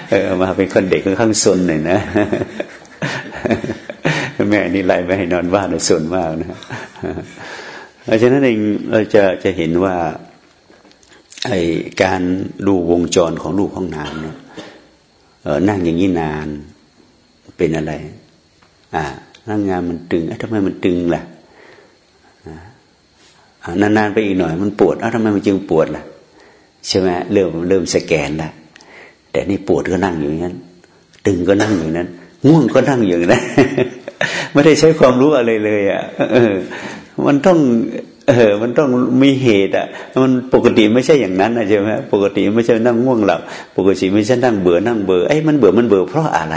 เออมาเป็นคนเด็กค่อนข้างซนหน่อยนะแม่นี่ไล่ไม่ให้นอนบ้านเลยซนมากนะเพราะฉะนั้นเองเราจะจะเห็นว่าไอการดูวงจรของลูกห้องน้ำเนี่ยนั่งอย่างนี้นาน เป็นอะไร อ่าร่างงานมันตึงอทำไมมันตึงล่ะนานๆไปอีกหน่อย มันปวดอ้าทำไมมันจึงปวดล่ะ ใช่ไหมเริ่มเริ่มสแกนละแต่นี่ปวดก็นั่งอยู่นั้น ตึงก็นั่งอยู่นั้นง่วงก็นั่งอยู่นั้นไม่ได้ใช้ความรู้อะไรเลยอะเออ มันต้อง เออ มันต้องมีเหตุอะ มันปกติไม่ใช่อย่างนั้นนะใช่ไหมปกติไม่ใช่นั่งง่วงหลับ ปกติไม่ใช่นั่งเบื่อนั่งเบื่อไอ้มันเบื่อมันเบื่อเพราะอะไร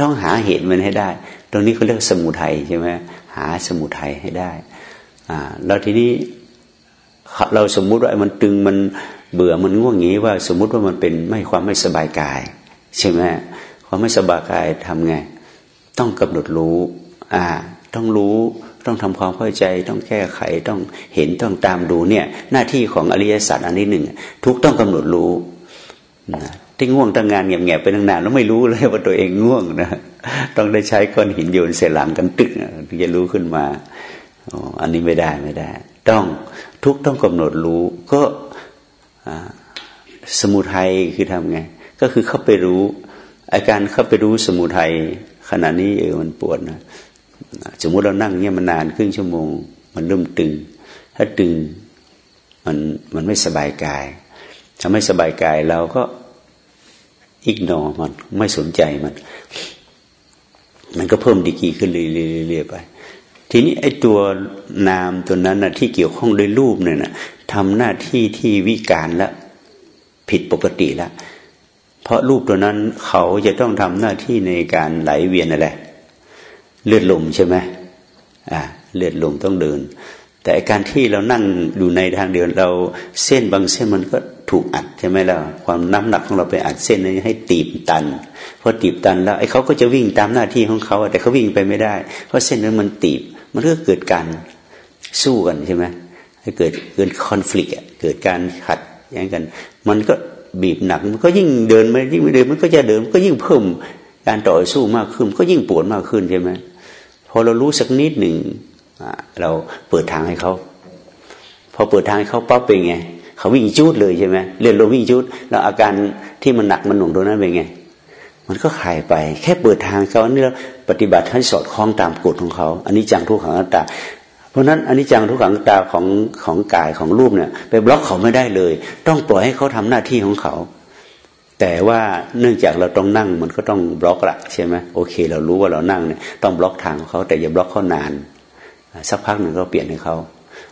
ต้องหาเหตุมันให้ได้ ตรงนี้เขาเรียกสมุทัยใช่ไหมหาสมุทัยให้ได้อ่าแล้วทีนี้เราสมมุติว่ามันตึงมันเบื่อมันง่วงงี้ว่าสมมุติว่ามันเป็นไม่ความไม่สบายกาย ใช่ไหมความไม่สบายกายทำไง ต้องกำหนดรู้อ่าต้องรู้ต้องทำความเข้าใจ ต้องแก้ไขต้องเห็นต้องตามดูเนี่ย หน้าที่ของอริยสัจอันนี้หนึ่งทุกต้องกำหนดรู้นะ ที่ง่วงตั้งานเงียบๆไปนานๆแล้วไม่รู้เลยว่าตัวเองง่วงนะต้องได้ใช้ก้อนหินโยนเสียหลังกันตึกถึงจะรู้ขึ้นมาอันนี้ไม่ได้ไม่ได้ ต้องทุกต้องกำหนดรู้ก็สมุทัยคือทำไง ก็คือเข้าไปรู้ อาการเข้าไปรู้สมุทัยขณะนี้เออมันปวดนะสมมติเรานั่งเงี้ยมันนานครึ่งชั่วโมง มันเริ่มตึง ถ้าตึงมันมันไม่สบายกายถ้าไม่สบายกายเราก็ อิกนอมันไม่สนใจมัน มันก็เพิ่มดีกีขึ้นเรื่อยๆไป ทีนี้ไอ้ตัวนามตัวนั้นนะที่เกี่ยวข้องด้วยรูปเนี่ยนะทำหน้าที่ที่วิการละผิดปกติละเพราะรูปตัวนั้นเขาจะต้องทำหน้าที่ในการไหลเวียนอะไรเลือดลมใช่ไหมอ่าเลือดลมต้องเดิน แต่การที่เรานั่งอยู่ในทางเดียวเราเส้นบางเส้นมันก็ถูกอัดใช่ไหมล่ะความน้ำหนักของเราไปอัดเส้นนี้ให้ตีบตันพอตีบตันแล้วไอ้เขาก็จะวิ่งตามหน้าที่ของเขาแต่เขาวิ่งไปไม่ได้ เพราะเส้นนั้นมันตีบ มันก็เกิดการสู้กันใช่ไหมให้เกิดเกิดคอน FLICT เกิดการขัดแย้งกัน มันก็บีบหนักมันก็ยิ่งเดินไม่ยิ่งไม่เดินมันก็จะเดินก็ยิ่งเพิ่มการต่อสู้มากขึ้น ก็ยิ่งปวดมากขึ้นใช่ไหมพอเรารู้สักนิดหนึ่ง เราเปิดทางให้เขาพอเปิดทางให้เขาปั๊บเป็นไงเขาวิ่งจุดเลยใช่ไหมเรียนลงวิ่งจุดแล้วอาการที่มันหนักมันหน่วงตรงนั้นเป็นไง มันก็หายไป แค่เปิดทางเขาเนี่ยปฏิบัติให้สอดคล้องตามกฎของเขาอันนี้จังทุกขังอัตตาเพราะนั้นอันนี้จังทุกขังตาของของกายของรูปเนี่ยไปบล็อกเขาไม่ได้เลย ต้องปล่อยให้เขาทำหน้าที่ของเขา แต่ว่าเนื่องจากเราต้องนั่งมันก็ต้องบล็อกละใช่ไหมโอเค เรารู้ว่าเรานั่งเนี่ยต้องบล็อกทางเขาแต่อย่าบล็อกเขานาน สักพักหนึ่งก็เปลี่ยนให้เขา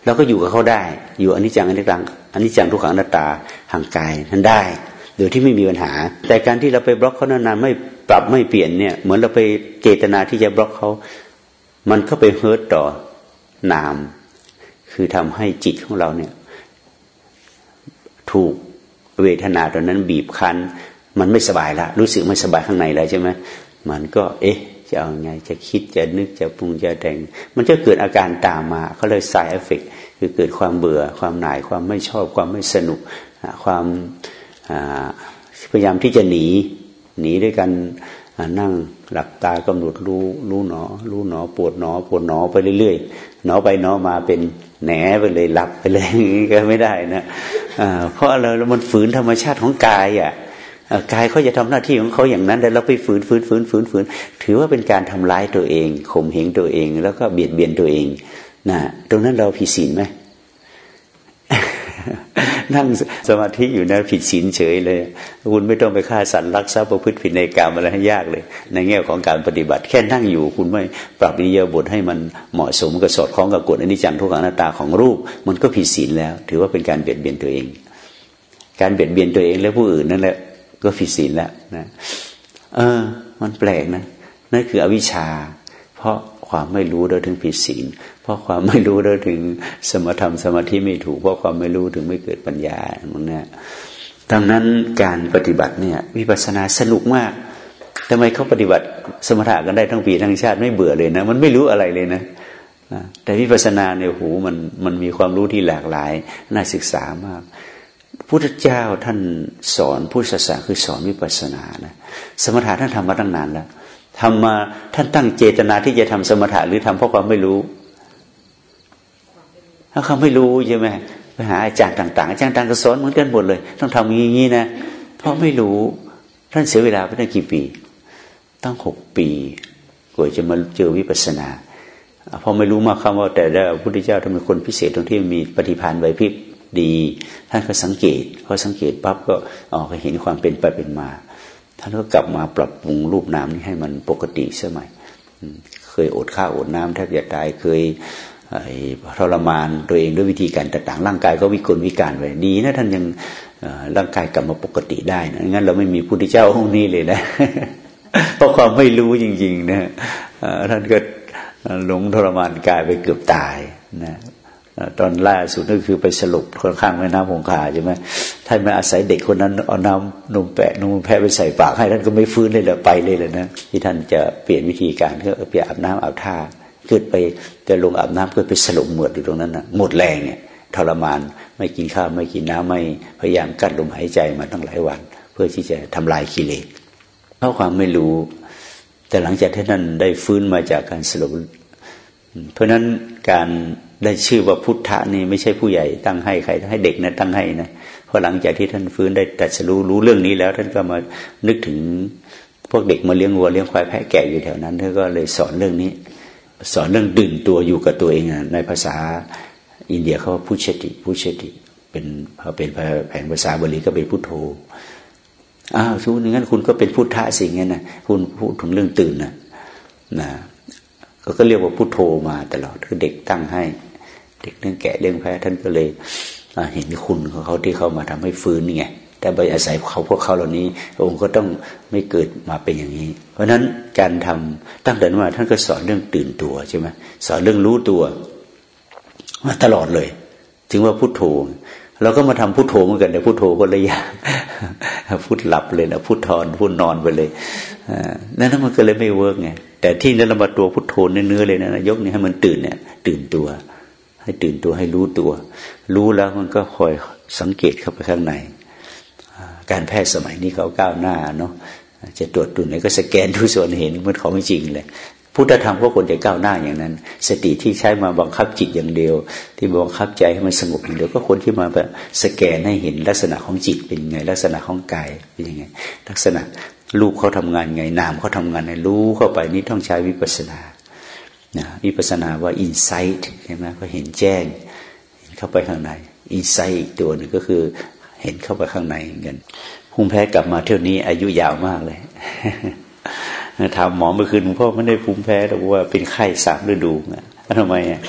เราก็อยู่กับเขาได้ อยู่อันนี้จังอันนี้จังอันนี้จังทุกขังหน้าตาห่างกายนั้นได้โดยที่ไม่มีปัญหา แต่การที่เราไปบล็อกเขานานๆไม่ปรับไม่เปลี่ยนเนี่ย เหมือนเราไปเจตนาที่จะบล็อกเขามันก็ไปเฮิร์ตต่อนาม คือทำให้จิตของเราเนี่ย ถูกเวทนาตอนนั้นบีบคั้น มันไม่สบายละรู้สึกไม่สบายข้างในแล้วใช่ไหมมันก็ เอ๊ะ จะเอาไง จะคิดจะนึกจะปรุงจะแต่ง มันจะเกิดอาการตามมาเขาเลยสายเอฟเฟกคือเกิดความเบื่อความหน่ายความไม่ชอบความไม่สนุกความพยายามที่จะหนีหนีด้วยกันนั่งหลับตากำหนดรู้รู้หนอ รู้หนอปวดหนอปวดหนอไปเรื่อยๆหนอไปหนอมาเป็นแหนไปเลยหลับไปเลยอย่างนี้ก็ไม่ได้นะเพราะเรามันฝืนธรรมชาติของกายอะ กายเขาจะทำหน้าที่ของเขาอย่างนั้นแต่เราไปฝืนฝืนฝืนฝืนฝืนถือว่าเป็นการทำร้ายตัวเองข่มเหงตัวเอง แล้วก็เบียดเบียนตัวเองนะตรงนั้นเราผิดศีลไหมนั่งสมาธิอยู่นะผิดศีลเฉยเลย คุณไม่ต้องไปฆ่าสัตว์รักทรัพย์ประพฤติผิดในกรรมอะไรให้ยากเลย ในแง่ของการปฏิบัติ แค่นั่งอยู่คุณไม่ปรับอิยาบถให้มันเหมาะสมกับสอดคล้องกับกฎอนิจจังทุกขังหน้าตาของรูป มันก็ผิดศีลแล้ว ถือว่าเป็นการเบียดเบียนตัวเอง การเบียดเบียนตัวเองและผู้อื่นนั่นแหละ ก็ผิดศีลแล้วนะเออ มันแปลกนะนั่นคืออวิชชา เพราะความไม่รู้เราถึงผิดศีล เพราะความไม่รู้เราถึงสมถะสมาธิไม่ถูก เพราะความไม่รู้ถึงไม่เกิดปัญญามันเนี่ยดังนั้นการปฏิบัติเนี่ย วิปัสสนาสนุกมากทำไมเขาปฏิบัติสมถะกันได้ทั้งปีทั้งชาติไม่เบื่อเลยนะ มันไม่รู้อะไรเลยนะแต่วิปัสสนาเนี่ยหูมันมันมีความรู้ที่หลากหลาย น่าศึกษามาก พุทธเจ้าท่านสอนพุทธศาสนาคือสอนวิปัสสนานะสมถะท่านทำมาตั้งนานแล้วทำมาท่านตั้งเจตนาที่จะทำสมถะหรือทำเพราะความไม่รู้ ถ้าเขาไม่รู้ใช่ไหมไปหาอาจารย์ต่าง ๆ อาจารย์ต่างก็สอนเหมือนกันหมดเลย ต้องทำอย่างนี้นะเพราะไม่รู้ท่านเสียเวลาไปตั้งกี่ปี ตั้งหกปีกว่าจะมาเจอวิปัสสนาพอไม่รู้มาคำว่าแต่ละพุทธเจ้าทำเป็นคนพิเศษตรงที่มีปฏิภาณไวพริบ ดีท่านก็สังเกตพอสังเกตปั๊บก็ออกเห็นความเป็นไปเป็นมา ท่านก็กลับมาปรับปรุงรูปน้ำนี้ให้มันปกติเสียใหม่เคยอดข้าวอดน้ำแทบจะตายเคยทรมานตัวเองด้วยวิธีการต่างๆ ร่างกายก็วิกลวิการไปดีนะท่านยังร่างกายกลับมาปกติได้นะงั้นเราไม่มีพุทธเจ้าองค์นี้เลยนะเพราะความไม่รู้จริง ๆ นะท่านก็หลงทรมานกายไปเกือบตายนะ ตอนล่าสุดนั่นคือไปสรุปค่อนข้างแม่น้ำคงคาใช่ไหมท่านมาอาศัยเด็กคนนั้นเอาน้ำนมแปะนมแพะไปใส่ปากให้ท่านก็ไม่ฟื้นเลยลยไปเลยเลยนะที่ท่านจะเปลี่ยนวิธีการก็เปลี่ยนอาบน้ำอาบท่าเกิดไปจะลงอาบน้ำเกิดไปสลบหมดอยู่ตรงนั้นนะหมดแรงเนี่ยทรมานไม่กินข้าวไม่กินน้ำไม่พยายามกั้นลมหายใจมาตั้งหลายวัน เพื่อที่จะทำลายกิเลสเพราะความไม่รู้ แต่หลังจากที่ท่านได้ฟื้นมาจากการสลบเพราะนั้นการ ได้ชื่อว่าพุทธะนี่ไม่ใช่ผู้ใหญ่ตั้งให้ใครให้เด็กนะตั้งให้นะเพอหลังจากที่ท่านฟื้นได้ตัดสรู้รู้เรื่องนี้แล้ว ท่านก็มานึกถึงพวกเด็กมาเลี้ยงวัวเลี้ยงควายแพะแกะอยู่แถวนั้นท่านก็เลยสอนเรื่องนี้ สอนเรื่องดื่นตัวอยู่กับตัวเองในภาษาอินเดียเขาพุชติพุชติ เป็นพอเป็นแผนภาษาบาลีก็เป็นพุทโธอ้าวทุกงั้นคุณก็เป็นพุทธะสิ่งนี้นะคุณพูดถึงเรื่องตื่นนะนะก็เรียกว่าพุทโธมาตลอดคือเด็กตั้งให้ เด็กเรื่องแกะเรื่องแพ้ท่านก็เลยเห็นคุณของเขาที่เขามาทำให้ฟื้นนี่ไงแต่ไปอาศัยเขาพวกเขาเหล่านี้องค์ก็ต้องไม่เกิดมาเป็นอย่างนี้ เพราะฉะนั้นการทำตั้งแต่นั้นมาท่านก็สอนเรื่องตื่นตัวใช่ไหมสอนเรื่องรู้ตัวมาตลอดเลย ถึงว่าพุทโธเราก็มาทำพุทโธเหมือนกันแต่พุทโธก็เลยยากพุทหลับเลยนะพุททอนพุทนอนไปเลยนั่นมันก็เลยไม่เวิร์กไงแต่ที่นั้นเรามาตัวพุทโธเนื้อเลยนะยกนี่ให้มันตื่นเนี่ย ตื่นตัว ให้ตื่นตัวให้รู้ตัว รู้แล้วมันก็คอยสังเกตเข้าไปข้างใน การแพทย์สมัยนี้เขาก้าวหน้าเนาะจะตรวจดูไหนก็สแกนดูส่วนเห็นมันของจริงเลยพุทธธรรมก็ควรจะก้าวหน้าอย่างนั้น สติที่ใช้มาบังคับจิตอย่างเดียว ที่บังคับใจให้มันสงบอย่างเดียวก็ควรที่มาแบบสแกนให้เห็นลักษณะของจิตเป็นไง ลักษณะของกายเป็นยังไง ลักษณะรูปเขาทำงานไงนามเขาทำงานไงรู้เข้าไปนี่ต้องใช้วิปัสสนา นะวิปัสนาว่าอินไซต์ใช่ไหมก็เห็นแจ้งเห็นเข้าไปข้างในอินไซต์อีกตัวหนึ่งก็คือเห็นเข้าไปข้างในเงินภูมิแพ้กลับมาเที่ยวนี้ อายุยาวมากเลยถามหมอเมื่อคืนหลวงพ่อไม่ได้ภูมิแพ้แต่ว่าเป็นไข้สามฤดูนะทำไมอะ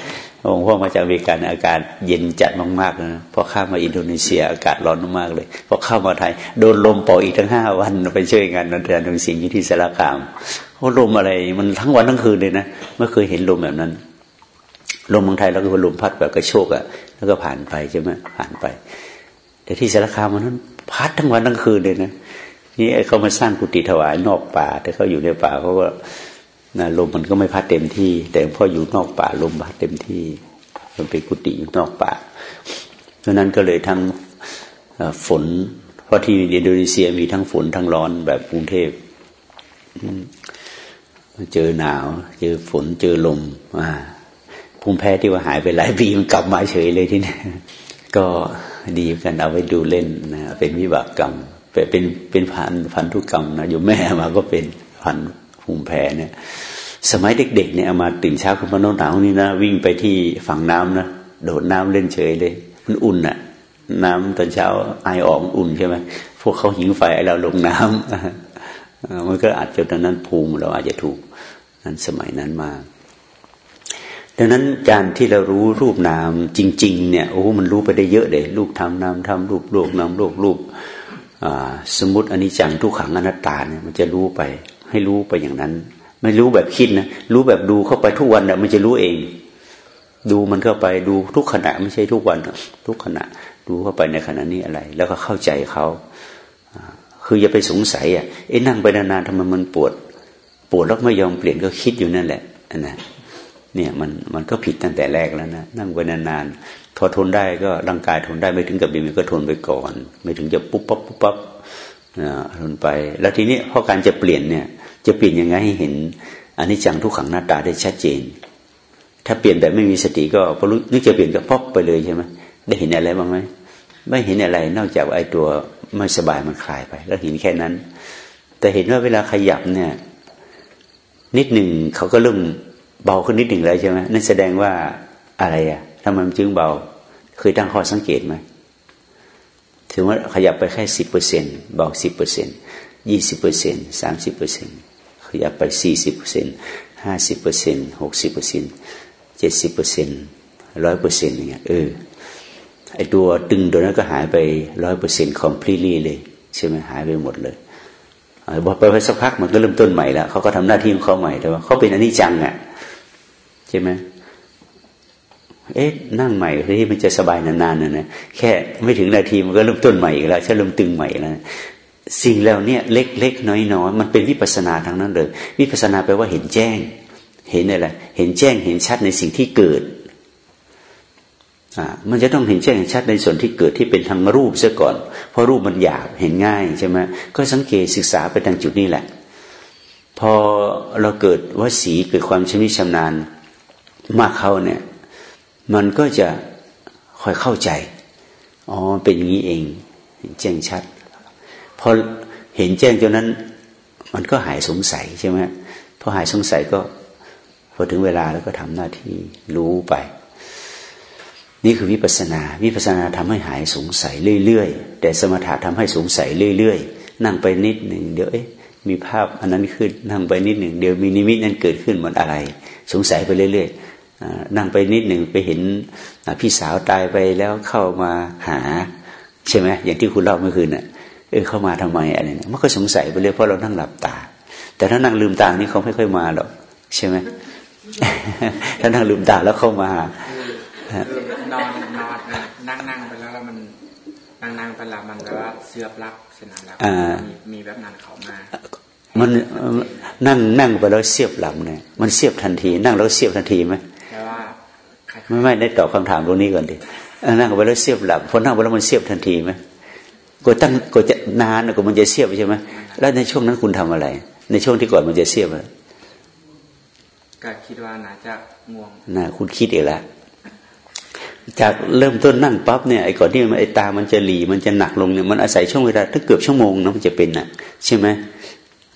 หลวงพ่อมาจากอเมริกาอากาศเย็นจัดมากๆนะพอข้ามาอินโดนีเซียอากาศร้อนมากเลยพอเข้ามาไทยโดนลมปออีกทั้งห้าวันไปช่วยงานนันทานทงสิงห์ที่สารคาม เขาลมอะไร มันทั้งวันทั้งคืนเลยนะไม่เคยเห็นลมแบบนั้น ลมเมืองไทยเราก็ลมพัดแบบกระโชกอะแล้วก็ผ่านไปใช่ไหมผ่านไป แต่ที่สารคามมันนั้น พัดทั้งวันทั้งคืนเลยนะนี่เขามาสร้างกุฏิถวายนอกป่า แต่เขาอยู่ในป่าเขาก็นะลมมันก็ไม่พัดเต็มที่ แต่พออยู่นอกป่าลมพัดเต็มที่ มันเป็นกุฏิอยู่นอกป่าเพราะนั้นก็เลยทั้งฝน เพราะที่อินโดนีเซียมีทั้งฝนทั้งร้อนแบบกรุงเทพ เจอหนาว เจอฝนเจอลมอ่าภูมิแพ้ที่ว่าหายไปหลายปีมันกลับมาเฉยเลยที่นี่ก็ดีกันเอาไว้ดูเล่นนะเป็นวิบากกรรมเป็นเป็นพันพันธุกรรมนะอยู่แม่มาก็เป็นพันภูมิแพ้เนี่ย สมัยเด็ก ๆ เนี่ยเอามาตื่นเช้าขึ้นมาหนาวนี่นะวิ่งไปที่ฝั่งน้ำนะโดดน้ำเล่นเฉยเลย มันอุ่นอะน้ำตอนเช้าไอออกอุ่นใช่ไหมพวกเขาหิงไฟเราลงน้ำมันก็อาจจะตอนนั้นภูมิเราอาจจะถูก นั้นสมัยนั้นมาดังนั้นการที่เรารู้รูปนามจริง ๆ เนี่ยโอ้มันรู้ไปได้เยอะเลยรูปทำนามทำรูปโลกนามโลกรูปสมมติอันนี้จังทุกขังอนัตตาเนี่ยมันจะรู้ไป ให้รู้ไปอย่างนั้น ไม่รู้แบบคิดนะรู้แบบดูเข้าไปทุกวันเนี่ยมันจะรู้เอง ดูมันเข้าไปดูทุกขณะไม่ใช่ทุกวันทุกขณะดูเข้าไปในขณะนี้อะไร แล้วก็เข้าใจเขาคืออย่าไปสงสัยอะเอ้นั่งไปนานๆทำไมมันปวด ปวดแล้วไม่ยอมเปลี่ยนก็คิดอยู่นั่นแหละนะเนี่ยมันมันก็ผิดตั้งแต่แรกแล้วนะนั่งไปนานๆพอทนได้ก็ร่างกายทนได้ไม่ถึงกับดีมันก็ทนไปก่อน ไม่ถึงจะปุ๊บปั๊บปุ๊บปั๊บทนไป แล้วทีนี้พอการจะเปลี่ยนเนี่ย จะเปลี่ยนยังไงให้เห็นอันนี้จังทุกขังหน้าตาได้ชัดเจน ถ้าเปลี่ยนแบบไม่มีสติก็พอรู้นึกจะเปลี่ยนก็ป๊อปไปเลยใช่ไหมได้เห็นอะไรบ้างไหมไม่เห็นอะไรนอกจากไอ้ตัวไม่สบายมันคลายไป แล้วเห็นแค่นั้น แต่เห็นว่าเวลาขยับเนี่ย นิดหนึ่งเขาก็เริ่มเบาขึ้นนิดหนึ่งแล้วใช่ไหมนั่นแสดงว่าอะไรอะทำไมมันจึงเบา เคยตั้งข้อสังเกตไหมถึงว่าขยับไปแค่สิบเปอร์เซ็นเบาสิบเปอร์เซ็นยี่สิบเปอร์เซ็นสามสิบเปอร์เซ็นขยับไปสี่สิบเปอร์เซ็นห้าสิบเปอร์เซ็นหกสิบเปอร์เซ็นเจ็ดสิบเปอร์เซ็นร้อยเปอร์เซ็นอย่างเงี้ยเออไอตัวตึงตัวนั้นก็หายไปร้อยเปอร์เซ็นต์ completely เลย ใช่ไหมหายไปหมดเลย พอไปสักพักมันก็เริ่มต้นใหม่แล้วเขาก็ทำหน้าที่ของเขาใหม่แต่ว่าเขาเป็นอนิจจังอะใช่ไหมเอ๊ะนั่งใหม่ที่มันจะสบายนานๆนะนะแค่ไม่ถึงนาทีมันก็เริ่มต้นใหม่อีกแล้วฉันเริ่มตึงใหม่แล้วสิ่งเหล่านี้เล็กๆน้อยๆมันเป็นวิปัสนาทางนั้นเลยวิปัสนาแปลว่าเห็นแจ้ง เห็นอะไรเห็นแจ้งเห็นชัดในสิ่งที่เกิด มันจะต้องเห็นแจ้งชัดในส่วนที่เกิดที่เป็นทางรูปซะก่อน เพราะรูปมันหยาบเห็นง่ายใช่ไหมก็สังเกตศึกษาไปทางจุดนี้แหละ พอเราเกิดว่าสีเกิดความชำนิชำนาญมากเข้าเนี่ย มันก็จะค่อยเข้าใจอ๋อเป็นอย่างนี้เองเห็นแจ้งชัดพอเห็นแจ้งจนนั้น มันก็หายสงสัยใช่ไหมพอหายสงสัยก็พอถึงเวลาแล้วก็ทำหน้าที่รู้ไป นี่คือวิปัสนา วิปัสนาทำให้หายสงสัยเรื่อยๆ แต่สมถะทำให้สงสัยเรื่อยๆ นั่งไปนิดหนึ่งเดี๋ยวมีภาพอันนั้นขึ้นนั่งไปนิดหนึ่งเดี๋ยวมีนิมิตนั้นเกิดขึ้นเหมือนอะไร สงสัยไปเรื่อยๆ นั่งไปนิดหนึ่งไปเห็นพี่สาวตายไปแล้วเข้ามาหา ใช่ไหมอย่างที่คุณเล่าเมื่อคืนน่ะเออเข้ามาทำไมอะไรเนี่ยมันก็สงสัยไปเลยเพราะเรานั่งหลับตา แต่ถ้านั่งลืมตานี่เขาไม่ค่อยมาหรอกใช่ไหมถ้านั่งลืมตาแล้วเข้ามา นอนนอนนั่งนั่งไปแล้วแล้วมันนั่งนั่งไปแล้วมันแบบว่าเสือบรับเสนาแล้วมีมีแบบนั้นเขามามันนั่งนั่งไปแล้วเสียบหลังเนี่ยมันเสียบทันที นั่งแล้วเสียบทันทีไหมแต่ว่าไม่ไม่ได้ตอบคำถามตรงนี้ก่อนดินั่งไปแล้วเสียบหลังพอนั่งไปแล้วมันเสียบทันทีไหมก็ตั้งก็จะนานก็มันจะเสียบใช่ไหมแล้วในช่วงนั้นคุณทำอะไร ในช่วงที่ก่อนมันจะเสียบก็คิดว่าน่าจะง่วงนะคุณคิดเองละ จากเริ่มต้นนั่งปั๊บเนี่ยไอ้ก่อนที่ไอ้ตามันจะหลีมันจะหนักลงเนี่ยมันอาศัยช่วงเวลาถ้าเกือบชั่วโมงนะมันจะเป็นน่ะ ใช่ไหม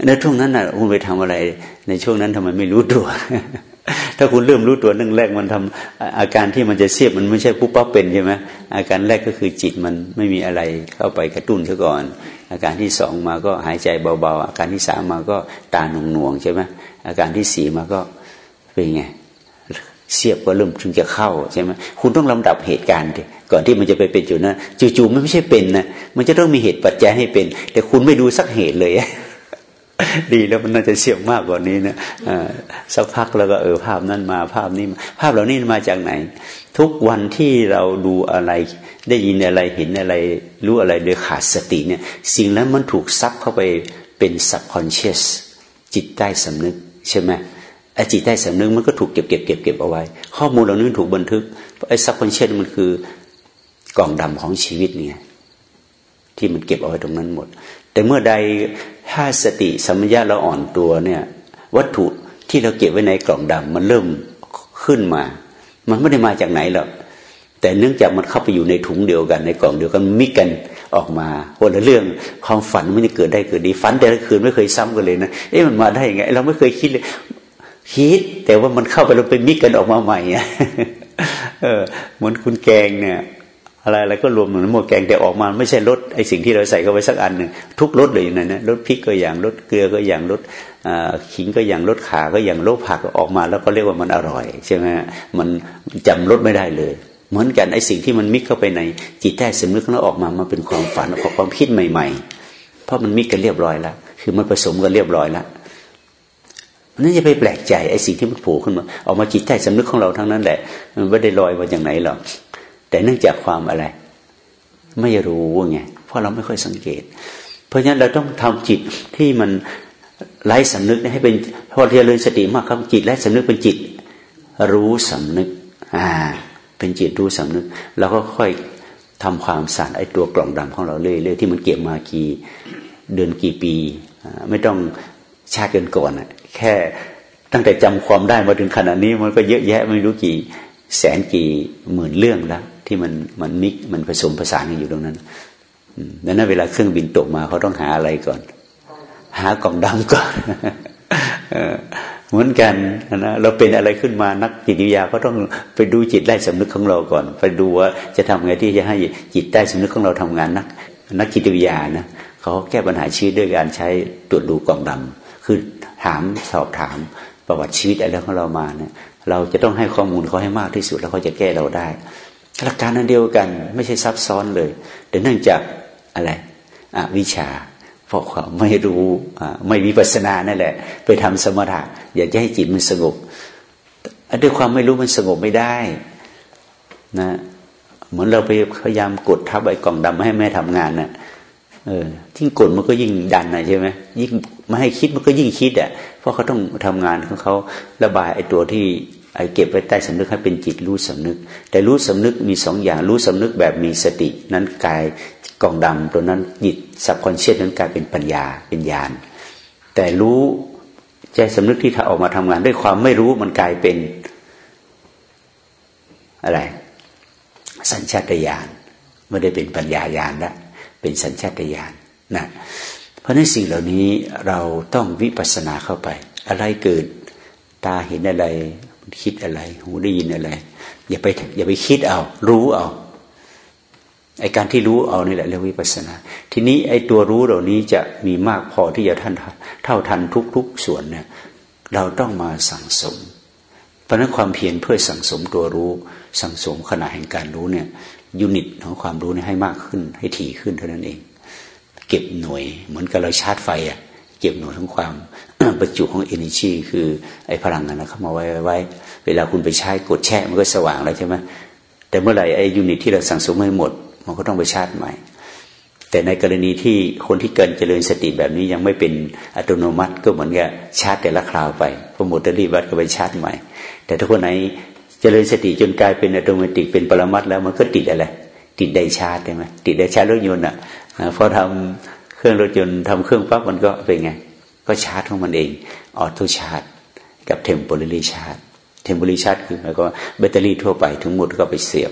ในช่วงนั้นน่ะคุณไปทำอะไร ในช่วงนั้นทำไมไม่รู้ตัว ถ้าคุณเริ่มรู้ตัวนั่งแรกมันทำอาการที่มันจะเสียบมันไม่ใช่ปุ๊บปั๊บเป็นใช่ไหมอาการแรกก็คือจิตมันไม่มีอะไรเข้าไปกระตุ้นซะก่อน อาการที่สองมาก็หายใจเบาๆอาการที่สามมาก็ตาหน่วงๆใช่ไหมอาการที่สี่มาก็เป็นไง เสียบก็เริ่มถึงจะเข้าใช่ไหมคุณต้องลำดับเหตุการณ์ก่อนที่มันจะไปเป็นจุดนั้นจู่ๆมันไม่ใช่เป็นนะมันจะต้องมีเหตุปัจจัยให้เป็น แต่คุณไม่ดูสักเหตุเลยดีแล้วมันน่าจะเสียบมากกว่านี้นะสักพักแล้วก็เออภาพนั้นมาภาพนี้ภาพเหล่านี้มาจากไหน ทุกวันที่เราดูอะไร ได้ยินอะไรเห็นอะไร รู้อะไรโดยขาดสติเนี่ย สิ่งนั้นมันถูกซับเข้าไปเป็น subconscious จิตใต้สำนึกใช่ไหม ไอ้จิตใต้สำนึกมันก็ถูกเก็บเก็บเก็บเก็บเอาไว้ ข้อมูลเหล่านี้ถูกบันทึกไอ้ซับคอนเชียสมันคือกล่องดำของชีวิตเนี่ยที่มันเก็บเอาไว้ตรงนั้นหมด แต่เมื่อใดถ้าสติสัมปชัญญะเราอ่อนตัวเนี่ย วัตถุที่เราเก็บไว้ในกล่องดำมันเริ่มขึ้นมา มันไม่ได้มาจากไหนหรอกแต่เนื่องจากมันเข้าไปอยู่ในถุงเดียวกันในกล่องเดียวกันมิกันออกมาคนละเรื่องความฝันไม่ได้เกิดได้เกิดดีฝันแต่ละคืนไม่เคยซ้ำกันเลยนะเอ๊ะมันมาได้ยังไง เราไม่เคยคิดเลย คิด แต่ว่ามันเข้าไปแล้วเป็นมิกกันออกมาใหม่เออเหมือนคุณแกงเนี่ย อะไรอะไรก็รวมเหมือนหมดแกงแต่ออกมาไม่ใช่รสไอสิ่งที่เราใส่เข้าไปสักอันหนึ่งทุกรสเลยนั่นนะรสพริกก็อย่างรสเกลือก็อย่างรสขิงก็อย่างรสขาก็อย่างรสผักออกมา แล้วก็เรียกว่ามันอร่อยใช่ไหมมันจำรสไม่ได้เลยเหมือนกันไอสิ่งที่มันมิกเข้าไปในจิตใต้สำนึกแล้วออกมามาเป็นความฝันของความคิดใหม่ ๆ เพราะมันมิกกันเรียบร้อยแล้ว คือมันผสมกันเรียบร้อยแล้ว นั่นจะไปแปลกใจไอ้สิ่งที่มันโผล่ขึ้นมา ออกมาจิตใต้สำนึกของเราทั้งนั้นแหละ มันไม่ได้ลอยมาจากไหนหรอก แต่เนื่องจากความอะไร ไม่รู้ไง เพราะเราไม่ค่อยสังเกต เพราะฉะนั้นเราต้องทำจิตที่มันไร้สำนึกให้เป็นพอเรียนสติมากครับจิตไร้สำนึกเป็นจิต รู้สำนึก อ่า เป็นจิตรู้สำนึกเราก็ค่อยทำความสะอาดไอ้ตัวกล่องดำของเราเรื่อยๆที่มันเก็บมากี่เดือนกี่ปี ไม่ต้องชาติเกินก่อนอะ แค่ตั้งแต่จำความได้มาถึงขนาดนี้มันก็เยอะแยะไม่รู้กี่แสนกี่หมื่นเรื่องแล้ว ที่มันมันมิกมันผสมผสานกันอยู่ตรงนั้นดังนั้นเวลาเครื่องบินตกมาเขาต้องหาอะไรก่อน หากล่องดำก่อนเหมือนกันนะเราเป็นอะไรขึ้นมานักจิตวิทยาก็ต้องไปดูจิตได้สำนึกของเราก่อน ไปดูว่าจะทำไงที่จะให้จิตใต้สำนึกของเราทำงานนัก นักจิตวิทยานะเขาแก้ปัญหาชีวิตด้วยการใช้ตรวจดูกล่องดำคือ ถามสอบถามประวัติชีวิตอะไรของเรามาเนี่ย เราจะต้องให้ข้อมูลเขาให้มากที่สุดแล้วเขาจะแก้เราได้หลักการนั้นเดียวกันไม่ใช่ซับซ้อนเลย แต่เนื่องจากอะไรอวิชาเพราะความไม่รู้ไม่วิปัสนานั่นแหละ ไปทำสมถะอยากจะให้จิตมันสงบด้วยความไม่รู้มันสงบไม่ได้นะเหมือนเราไปพยายามกดทับไอ้กล่องดำให้แม่ทำงานนะ่ะเออยิ่งกดมันก็ยิ่งดันนะใช่ไหมยิ่ง ไม่ให้คิดมันก็ยิ่งคิดอะเพราะเขาต้องทำงานของเขาระบายไอ้ตัวที่ไอ้เก็บไว้ใต้สำนึกให้เป็นจิตรู้สำนึก แต่รู้สำนึกมีสองอย่างรู้สำนึกแบบมีสติ นั้นกายกองดำตัวนั้นจิตสับคอนเชียสนั้นกลายเป็นปัญญาเป็นญาณแต่รู้ใจสำนึกที่ถ้าออกมาทำงาน ด้วยความไม่รู้มันกลายเป็นอะไร สัญชาตญาณไม่ได้เป็นปัญญาญาณแล้วเป็นสัญชาตญาณนะ เพราะนั้นสิ่งเหล่านี้เราต้องวิปัสสนาเข้าไป อะไรเกิดตาเห็นอะไร คิดอะไร หูได้ยินอะไร อย่าไปอย่าไปคิดเอา รู้เอาไอการที่รู้เอานี่แหละเรียกวิปัสนา ทีนี้ไอตัวรู้เหล่านี้จะมีมากพอที่จะท่านเท่าทันทุกๆส่วนเนี่ยเราต้องมาสั่งสม เพราะนั้นความเพียรเพื่อสั่งสมตัวรู้ สั่งสมขณะแห่งการรู้เนี่ยยูนิตของความรู้นี่ให้มากขึ้นให้ถี่ขึ้นเท่านั้นเอง เก็บหน่วย เหมือนกับเราชาร์จไฟอะเก็บหน่วยของความประจุของ energy คือไอ้พลังงานนะเข้ามาไว้ไว้ เวลาคุณไปใช้กดแช่มันก็สว่างแล้วใช่ไหมแต่เมื่อไหร่ไอ้ unit ที่เราสั่งสมไม่หมด มันก็ต้องไปชาร์จใหม่ แต่ในกรณีที่คนที่เกินเจริญสติแบบนี้ยังไม่เป็นอัตโนมัติก็เหมือนกับชาร์จแต่ละคราวไปพอหมดแบตเตอรี่ก็ไปชาร์จใหม่ แต่ถ้าคนไหนเจริญสติจนกลายเป็นอัตโนมัติเป็นปรมัตถ์แล้วมันก็ติดอะไรติดไดชาร์จใช่ไหมติดไดชาร์จรถยนต์อะ พอทำเครื่องรถยนต์ทำเครื่องปั๊บมันก็เป็นไง ก็ชาร์จของมันเอง auto chargeกับ temporary charge temporary charge คือหมายความว่าแบตเตอรี่ทั่วไปทั้งหมดก็ไปเสียบ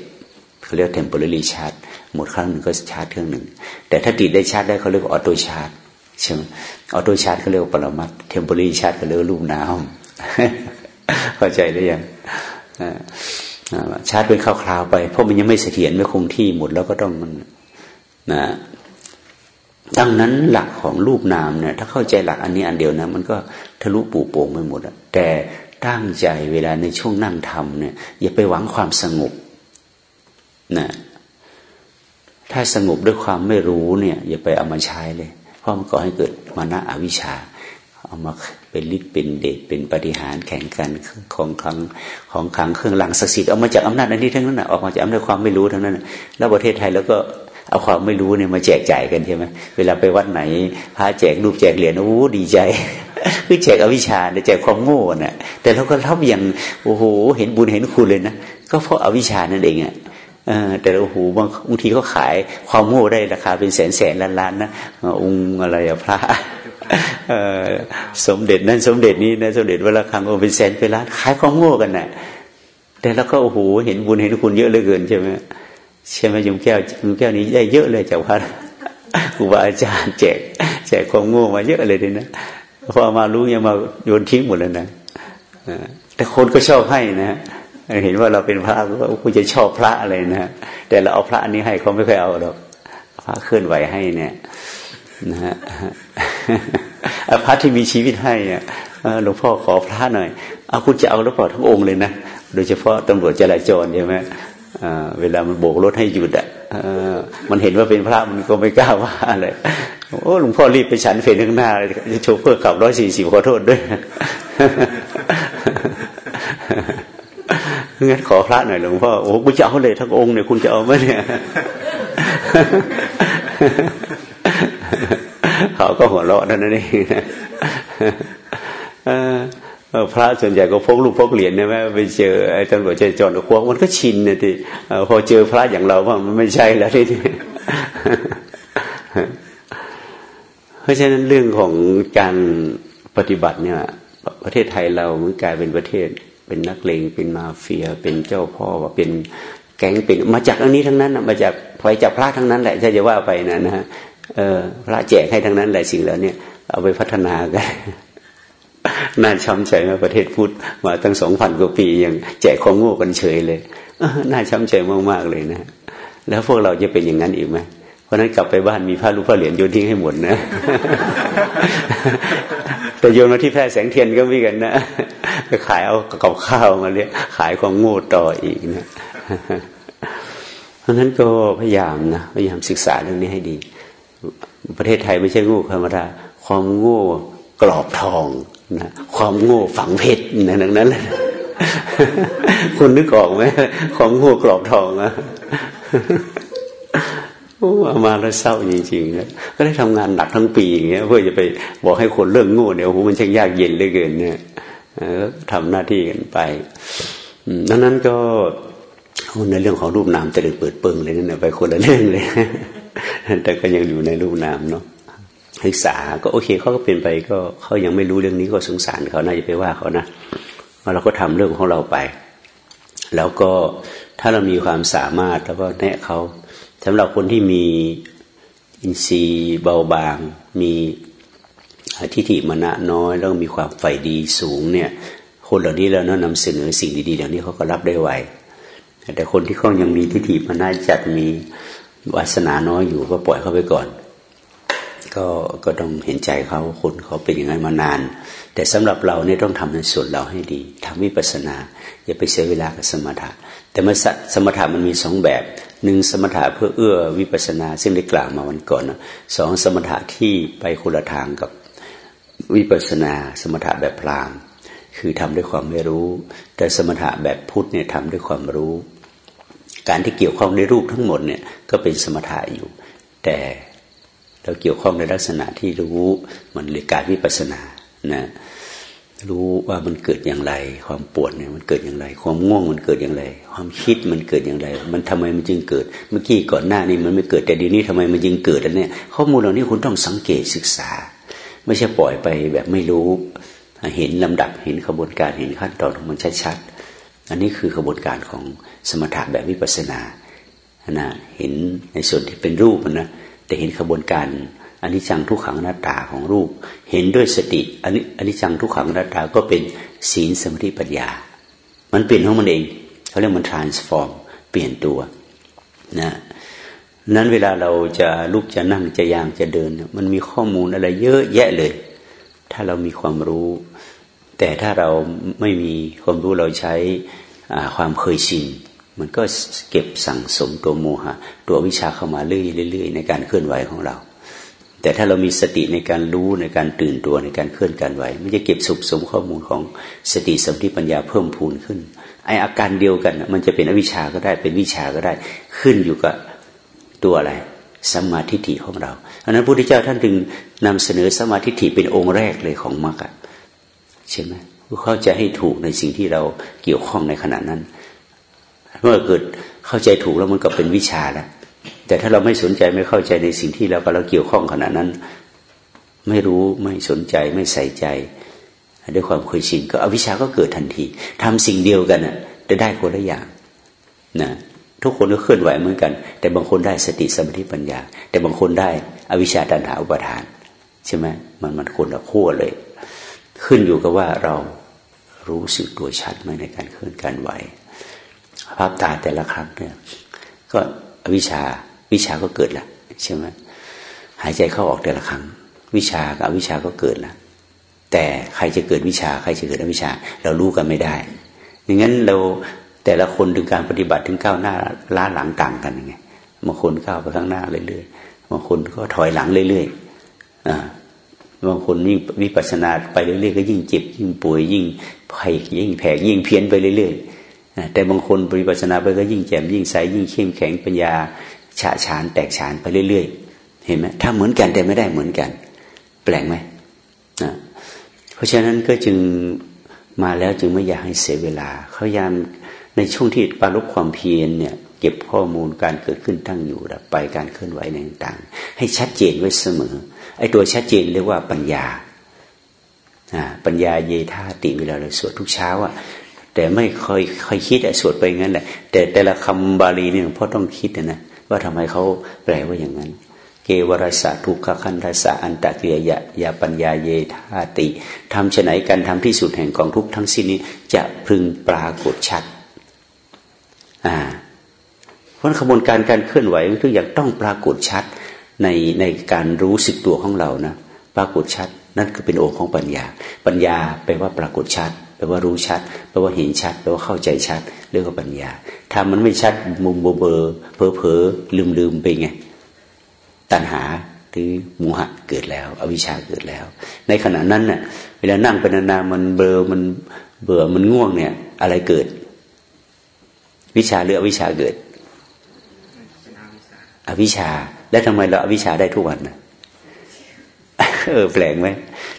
เขาเรียก temporary charge หมดครั้งหนึ่งก็ชาร์จเครื่องหนึ่ง แต่ถ้าติดไดชาร์จได้เขาเรียก auto charge ใช่ไหม auto charge เขาเรียกปรมัตถ์ temporary charge เขาเรียกรูปนามเข้าใจหรือยังชาร์จเป็นคราวๆไป เพราะมันยังไม่เสถียรไม่คงที่หมดแล้วก็ต้องมันนะ ดังนั้นหลักของรูปนามเนี่ย ถ้าเข้าใจหลักอันนี้อันเดียวนะ มันก็ทะลุปูโป่งไปหมดอะแต่ตั้งใจเวลาในช่วงนั่งทำเนี่ย อย่าไปหวังความสงบนะถ้าสงบด้วยความไม่รู้เนี่ย อย่าไปเอามาใช้เลย เพราะมันก่อให้เกิดมานะอวิชชา เอามาเป็นฤทธิ์เป็นเดชเป็นปฏิหารแข่งกันของคลังของขังเครื่องหลังศักดิ์สิทธิ์เอามาจากอำนาจอันนี้ทั้งนั้นนะออกมาจากอำนาจความไม่รู้ทั้งนั้นแล้วประเทศไทยแล้วก็ เอาความไม่รู้เนี่ยมาแจกจ่ายกันใช่ไหมเวลาไปวัดไหนพระแจกรูปแจกเหรียญโอ้ดีใจคือแจกอวิชชาแจกความโง่น่ะ แต่เราก็รับอย่างโอ้โหเห็นบุญเห็นคุณเลยนะก็เพราะอวิชชานั่นเองอะแต่โอ้โหบางบางทีเขาขายความโง่ได้ราคาเป็นแสนแสนล้านล้านนะองค์อะไรอะพระสมเด็จนั่นสมเด็จนี้นะสมเด็จเวลาคังโอเป็นแสนเป็นล้านขายความโง่กันน่ะ แต่แล้วก็โอ้โหเห็นบุญเห็นคุณเยอะเหลือเกินใช่ไหม ใช่ไหมยมแก้วยมแก้วนี้ได้เยอะเลยจากพระครูบาอาจารย์แจกแจกความโง่มาเยอะเลยเลยนะพอมารู้ยังมาโยนทิ้งหมดเลยนะแต่คนก็ชอบให้นะเห็นว่าเราเป็นพระก็กูจะชอบพระอะไรนะแต่เราเอาพระอันนี้ให้เขาไม่เคยเอาหรอกพระเคลื่อนไหวให้เนี่ยนะฮะพระที่มีชีวิตให้เนี่ยหลวงพ่อขอพระหน่อยเอาคุณจะเอาหรือเปล่าทั้งองค์เลยนะโดยเฉพาะตำรวจจราจรใช่ไหม เวลามันโบกรถให้หยุดอะมันเห็นว่าเป็นพระมันก็ไม่กล้าว่าอะไรโอ้หลวงพ่อรีบไปฉันเฟรนข้างหน้าโชเฟอร์ขับร้อยสี่สิบขอโทษด้วยงั้นขอพระหน่อยหลวงพ่อโอ้กูจะเอาเลยทั้งองค์เนี่ยคุณจะเอาไหมเนี่ยเขาก็หัวเราะนั่นเอง พระส่วนใหญ่ก็พกลูกพกเหรียญเนี่ยแม่ไปเจอไอ้ตำรวจใจจอนควงมันก็ชินนะทีพอเจอพระอย่างเราว่ามันไม่ใช่แล้วทีเพราะฉะนั้นเรื่องของการปฏิบัติเนี่ย ประเทศไทยเรามันกลายเป็นประเทศ เป็นนักเลงเป็นมาเฟีย เป็นเจ้าพ่อว่าเป็นแก๊งเป็นมาจากอันนี้ทั้งนั้นมาจากพอยจากพระทั้งนั้นแหละถ้าจะว่าไปนะนะฮะพระแจกให้ทั้งนั้นแหละสิ่งเหล่านี้เอาไปพัฒนากัน น่าช้ำใจมาประเทศพุทธมาตั้งสองพันกว่าปียังแจกของโง่กันเฉยเลยน่าช้ำใจมากๆเลยนะ แล้วพวกเราจะเป็นอย่างนั้นอีกไหมเพราะนั้นกลับไปบ้านมีผ้าลูกผ้าเหรียญโยนทิ้งให้หมดนะ แต่โยนมาที่แพร่แสงเทียนก็มีกันนะไปขายเอากับข้าวมาเรียขายของโง่ต่ออีกนะเพราะนั้นก็พยายามนะพยายามศึกษาเรื่องนี้ให้ดี ประเทศไทยไม่ใช่โง่ธรรมดาความโง่กรอบทอง นะความโง่ฝังเพชรนะดังนั้นแหละคุณนึกออกไหมความโง่กรอบทองอะโอ้มาแล้วเศร้าจริงๆนะก็ได้ทำงานหนักทั้งปีอย่างเงี้ยเพื่อจะไปบอกให้คนเรื่องโง่เนี่ยโอ้โหมันช่างยากเย็นเหลือเกินเนี่ยทำหน้าที่กันไปดังนั้นก็ในเรื่องของรูปนามจะเลยเปิดเปิงเลยนั่นไปคนละเรื่องเลยแต่ก็ยังอยู่ในรูปนามเนาะ ศึกษาก็โอเคเขาก็เป็นไปก็เขายังไม่รู้เรื่องนี้ก็สงสารเขาน่าจะไปว่าเขานะเราก็ทำเรื่องของเราไป แล้วก็ถ้าเรามีความสามารถแล้วก็แนะเขาสำหรับคนที่มีอินทรีย์เบาบาง มีทิฏฐิมณะน้อย แล้วมีความใฝ่ดีสูงเนี่ย คนเหล่านี้เราเนาะนำเสนอสิ่งดีๆเหล่านี้เขาก็รับได้ไวแต่คนที่เขายังมีทิฏฐิมณะจัดมีวาสนาน้อยอยู่ก็ปล่อยเขาไปก่อน ก็ก็ต้องเห็นใจเขาคนเขาเป็นอย่างนั้นมานาน แต่สำหรับเราเนี่ยต้องทำในส่วนเราให้ดีทำวิปัสนา อย่าไปเสียเวลากับสมถะ แต่มื่อสมถะมันมีสองแบบหนึ่งสมถะเพื่อเอื้อวิปัสนา ซึ่งได้กล่าวมาวันก่อนสองสมถะที่ไปคนละทางกับวิปัสนา สมถะแบบพรามคือทำด้วยความไม่รู้ แต่สมถะแบบพุทธเนี่ยทำด้วยความรู้ การที่เกี่ยวข้องในรูปทั้งหมดเนี่ยก็เป็นสมถะอยู่ แต่ เราเกี่ยวข้องในลักษณะที่รู้มันเลยการวิปัสนานะรู้ว่ามันเกิดอย่างไร ความปวดเนี่ยมันเกิดอย่างไร ความง่วงมันเกิดอย่างไร ความคิดมันเกิดอย่างไร มันทำไมมันจึงเกิด เมื่อกี้ก่อนหน้านี้มันไม่เกิดแต่ดีนี้ทำไมมันจึงเกิดอันนี้ข้อมูลเหล่านี้คุณต้องสังเกตศึกษา ไม่ใช่ปล่อยไปแบบไม่รู้ เห็นลำดับเห็นขบวนการเห็นขั้นตอนของมันชัดๆอันนี้คือขบวนการของสมถะแบบวิปัสสนานะเห็นในส่วนที่เป็นรูปนะ แต่เห็นขบวนการอันนี้จังทุกขังหน้าตาของรูป เห็นด้วยสติอันนี้อันนี้จังทุกขังหน้าตาก็เป็นศีลสมาธิปัญญา มันเปลี่ยนของมันเองเขาเรียกมัน transform เปลี่ยนตัวนะนั้นเวลาเราจะลุกจะนั่งจะยางจะเดิน มันมีข้อมูลอะไรเยอะแยะเลย ถ้าเรามีความรู้ แต่ถ้าเราไม่มีความรู้เราใช้ความเคยชิน มันก็เก็บสั่งสมตัวโมหะ ตัววิชาเข้ามาเรื่อยๆในการเคลื่อนไหวของเรา แต่ถ้าเรามีสติในการรู้ในการตื่นตัวในการเคลื่อนการไหว มันจะเก็บสุบสมข้อมูลของสติสมธิปัญญาเพิ่มพูนขึ้นไออาการเดียวกัน มันจะเป็นอวิชาก็ได้เป็นวิชาก็ได้ขึ้นอยู่กับตัวอะไรสมาธิฐิของเราอันนั้นพระพุทธเจ้าท่านจึงนำเสนอสมาธิฐิเป็นองค์แรกเลยของมรรคใช่ไหมเข้าใจให้ถูกในสิ่งที่เราเกี่ยวข้องในขณะนั้น เมื่อเกิดเข้าใจถูกแล้วมันก็เป็นวิชาแล้วแต่ถ้าเราไม่สนใจไม่เข้าใจในสิ่งที่เรากำลังเกี่ยวข้องขณะนั้น ไม่รู้ไม่สนใจไม่ใส่ใจ ด้วยความเคยชินก็อวิชาก็เกิดทันทีทำสิ่งเดียวกันน่ะแต่ได้คนละอย่างนะทุกคนก็เคลื่อนไหวเหมือนกัน แต่บางคนได้สติสมาธิปัญญา แต่บางคนได้อวิชชาตัณหาอุปทาน ใช่ไหมมันมันคนละขั้วเลย ขึ้นอยู่กับว่าเรารู้สึกตัวชัดไหมในการเคลื่อนการไหว ภาพตาแต่ละครั้งเนี่ย ก็อวิชาวิชาก็เกิดละใช่ไหมหายใจเข้าออกแต่ละครั้ง วิชากับอวิชาก็เกิดละแต่ใครจะเกิดวิชาใครจะเกิดอวิชา เรารู้กันไม่ได้อย่างนั้นเราแต่ละคนถึงการปฏิบัติถึงก้าวหน้าล้าหลังต่างกันไงบางคนก้าวไปข้างหน้าเรื่อยๆบางคนก็ถอยหลังเรื่อยๆอ่าบางคนยิ่งวิปัสสนาไปเรื่อยๆก็ยิ่งเจ็บยิ่งป่วยยิ่งไผ่ยิ่งแผกยิ่งเพี้ยนไปเรื่อยๆ แต่บางคนปริปัสนาไปก็ยิ่งแจ่มยิ่งใสยิ่งเข้มแข็งปัญญาฉาฉานแตกฉานไปเรื่อยๆ เห็นไหมถ้าเหมือนกันแต่ไม่ได้เหมือนกัน แปลงไหมนะเพราะฉะนั้นก็จึงมาแล้วจึงไม่อยากให้เสียเวลาเขายามในช่วงที่ปารุความเพียรเนี่ยเก็บข้อมูลการเกิดขึ้นตั้งอยู่ดับไปการเคลื่อนไหวในต่างๆ ให้ชัดเจนไว้เสมอไอ้ตัวชัดเจนเรียกว่าปัญญาปัญญาเยธาติเวลาเราสวดทุกเช้าอะ แต่ไม่เคยเคยคิดสวดไปงั้นแหละ แต่แต่ละคำบาลีเนี่ยพ่อต้องคิดนะว่าทำไมเขาแปลว่าอย่างนั้น เกวรสะทุกขคันทสะอันตะเกียยะยาปัญญาเยธาติทำฉไหนกันทำที่สุดแห่งกองทุกทั้งสิ้นนี้ จะพึงปรากฏชัดอ่าเพราะขบวนการการเคลื่อนไหวทุกอย่างต้องปรากฏชัดในในการรู้สึกตัวของเรานะปรากฏชัด นั่นคือเป็นองค์ของปัญญา ปัญญาแปลว่าปรากฏชัด ลว่ารู้ชัดแปลว่าเห็นชัดแปลว่าเข้าใจชัด เรื่องของปัญญา ถ้ามันไม่ชัดมุมเบอเบอเพอเพอลืมลืมไปไงตัณหาหรือมูหะเกิดแล้ว อวิชชาเกิดแล้ว ในขณะนั้นเน่ะ เวลานั่งเป็นนานๆมันเบลอมันเบื่อมันง่วงเนี่ย อะไรเกิด วิชาหรืออวิชชาเกิด อวิชชา แล้วทำไมเราอวิชชาได้ทุกวันนะ เออแปลกไหม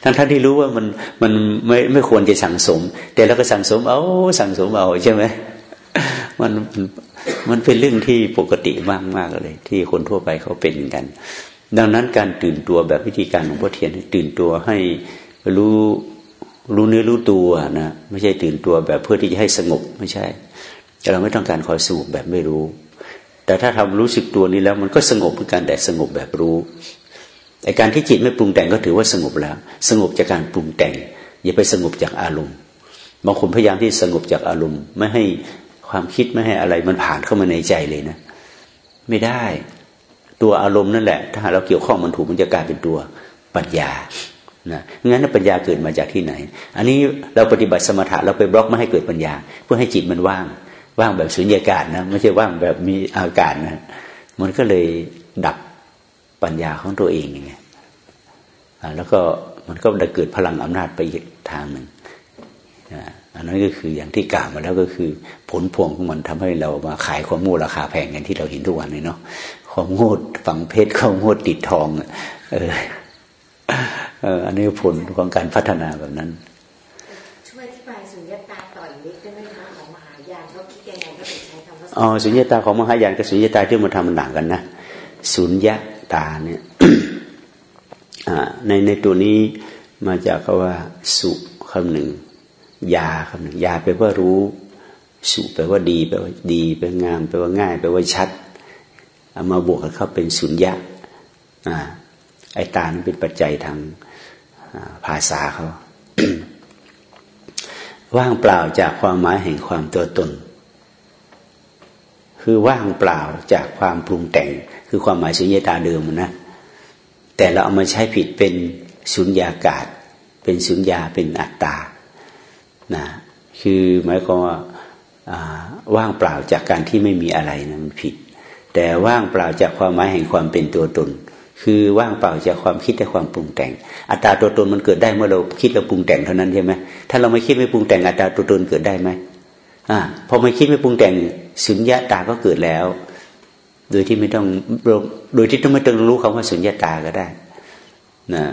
ทั้งท่านที่รู้ว่ามันมันไม่ไม่ควรจะสั่งสม แต่เราก็สั่งสมเอาสั่งสมเอาใช่ไหมมันมันเป็นเรื่องที่ปกติมากมากเลย ที่คนทั่วไปเขาเป็นกัน ดังนั้นการตื่นตัวแบบวิธีการของพ่อเทียนตื่นตัวให้รู้รู้เนื้อรู้ตัวนะไม่ใช่ตื่นตัวแบบเพื่อที่จะให้สงบไม่ใช่เราไม่ต้องการคอยสงบแบบไม่รู้ แต่ถ้าทำรู้สึกตัวนี้แล้วมันก็สงบเหมือนกันแต่สงบแบบรู้ ไอการที่จิตไม่ปรุงแต่งก็ถือว่าสงบแล้ว สงบจากการปรุงแต่ง อย่าไปสงบจากอารมณ์บางคนพยายามที่สงบจากอารมณ์ ไม่ให้ความคิดไม่ให้อะไรมันผ่านเข้ามาในใจเลยนะ ไม่ได้ตัวอารมณ์นั่นแหละ ถ้าเราเกี่ยวข้องมันถูกมันจะกลายเป็นตัวปัญญานะงั้นปัญญาเกิดมาจากที่ไหน อันนี้เราปฏิบัติสมถะเราไปบล็อกไม่ให้เกิดปัญญา เพื่อให้จิตมันว่าง ว่างแบบสุญญากาศนะไม่ใช่ว่างแบบมีอากาศนะมันก็เลยดับ ปัญญาของตัวเองไงแล้วก็มันก็ได้เกิดพลังอำนาจไปอีกทางหนึ่งอันนั้นก็คืออย่างที่กล่าวมาแล้วก็คือ ผลพวงของมันทำให้เรามาขายความโง่ราคาแพงกันที่เราเห็นทุกวันนี้เนาะความโง่ฝังเพชรความโง่ติดทองเออเอออันนี้ผลของการพัฒนาแบบนั้น ช่วยอธิบายสุญญตาต่ออีกนิดได้ไหมคะของมหายานเขาคิดยังไงเขาถึงใช้คำว่าอ๋อสุญญตาของมหายานกับสุญญตาที่มันทำมันต่างกันนะสุญญ ตาเนี่ยในในตัวนี้มาจากคำว่า สุคำหนึ่ง ยาคำหนึ่ง ยาแปลว่ารู้ สุแปลว่าดีแปลว่าดีแปลงามแปลว่าง่ายแปลว่าชัดเอามาบวกกันเข้าเป็นสุญญะไอตานั้นเป็นปัจจัยทางภาษาเขาว่างเปล่าจากความหมายแห่งความตัวตน คือว่างเปล่าจากความปรุงแต่ง คือความหมายสุญญตาเดิมนะ แต่เราเอามาใช้ผิดเป็นสุญญากาศ เป็นสุญญาเป็นอัตตานะคือหมายความว่าว่างเปล่าจากการที่ไม่มีอะไรนะมันผิด แต่ว่างเปล่าจากความหมายแห่งความเป็นตัวตน คือว่างเปล่าจากความคิดและความปรุงแต่ง อัตตาตัวตนมันเกิดได้เมื่อเราคิดและปรุงแต่งเท่านั้นใช่ไหมถ้าเราไม่คิดไม่ปรุงแต่งอัตตาตัวตนเกิดได้ไหมอ่าพอไม่คิดไม่ปรุงแต่งสุญญาตาก็เกิดแล้ว โดยที่ไม่ต้องโดยที่ต้องไม่ต้องรู้คำว่าสุญญาตาก็ได้นะ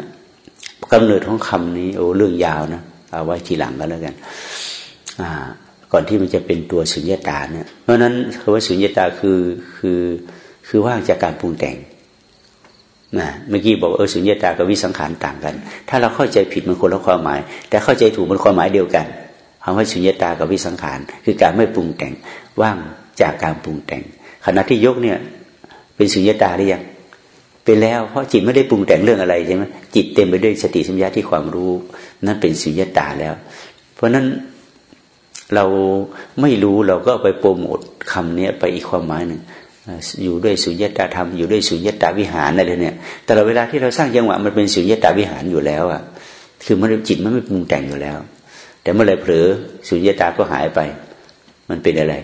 กำเนิดของคำนี้โอ้เรื่องยาวนะเอาไว้ทีหลังก็แล้วกัน อ่า ก่อนที่มันจะเป็นตัวสุญญตาเนี่ย เพราะนั้นคำว่าสุญญตาคือคือคือว่างจากการปรุงแต่งนะเมื่อกี้บอกเออสุญญตากับวิสังขารต่างกัน ถ้าเราเข้าใจผิดมันคนละความหมาย แต่เข้าใจถูกมันความหมายเดียวกันคำว่าสุญญตากับวิสังขาร คือการไม่ปรุงแต่งว่างจากการปรุงแต่ง ขณะที่ยกเนี่ย เป็นสุญญตาหรือยังไปแล้วเพราะจิตไม่ได้ปรุงแต่งเรื่องอะไรใช่ไหมจิตเต็มไปด้วยสติสัมยาที่ความรู้ นั่นเป็นสุญญตาแล้ว เพราะนั้นเราไม่รู้เราก็ไปโปรโมทคำนี้ไปอีกความหมายหนึ่งอยู่ด้วยสุญญตาธรรมอยู่ด้วยสุญญตาวิหารอะไรเนี่ย แต่เราเวลาที่เราสร้างจังหวะมันเป็นสุญญตาวิหารอยู่แล้วอะคือมันจิตมันไม่ปรุงแต่งอยู่แล้ว แต่เมื่อไรเผลอสุญญตาก็หายไป มันเป็นอะไร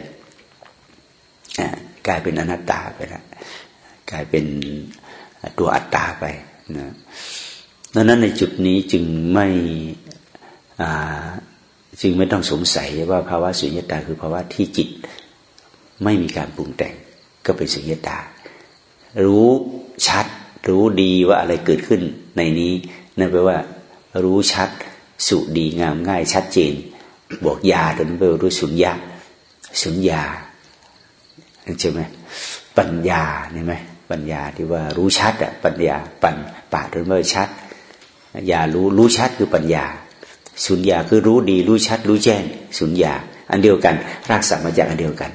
อ่า กลายเป็นอนัตตาไปแล้วกลายเป็นตัวอัตตาไปนะดังนั้นในจุดนี้จึงไม่จึงไม่ต้องสงสัยว่าภาวะสุญญตาคือภาวะที่จิตไม่มีการปรุงแต่งก็เป็นสุญญตา รู้ชัด รู้ดีว่าอะไรเกิดขึ้นในนี้นั่นแปลว่า รู้ชัดสุดีงามง่ายชัดเจน บอกยาถึงแปลว่ารู้สุญญาสุญญา ใช่ไหมปัญญาเห็นไหมปัญญาที่ว่ารู้ชัดอะปัญญาปัญปาดเมื่อชัดญารู้รู้ชัดคือปัญญา สุญญาคือรู้ดีรู้ชัด รู้แจ้ง สุญญา อันเดียวกันรากศัพท์มาจากอันเดียวกัน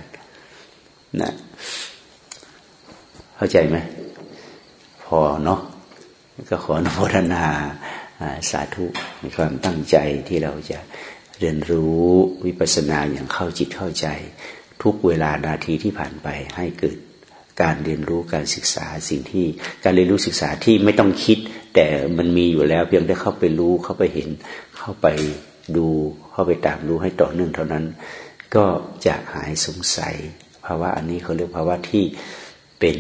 นะเข้าใจไหมพอเนาะก็ขออนุโมทนาสาธุในความตั้งใจที่เราจะเรียนรู้วิปัสสนาอย่างเข้าจิตเข้าใจ ทุกเวลานาทีที่ผ่านไปให้เกิดการเรียนรู้การศึกษาสิ่งที่การเรียนรู้ศึกษาที่ไม่ต้องคิด แต่มันมีอยู่แล้วเพียงได้เข้าไปรู้เข้าไปเห็น เข้าไปดูเข้าไปตามรู้ให้ต่อเนื่องเท่านั้น ก็จะหายสงสัยภาวะอันนี้เขาเรียกภาวะที่เป็น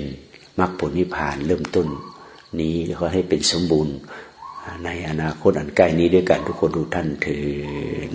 มรรคผลนิพพานเริ่มต้น นี้เขาให้เป็นสมบูรณ์ในอนาคตอันใกล้นี้ด้วยกันทุกคนทุกท่านเถิด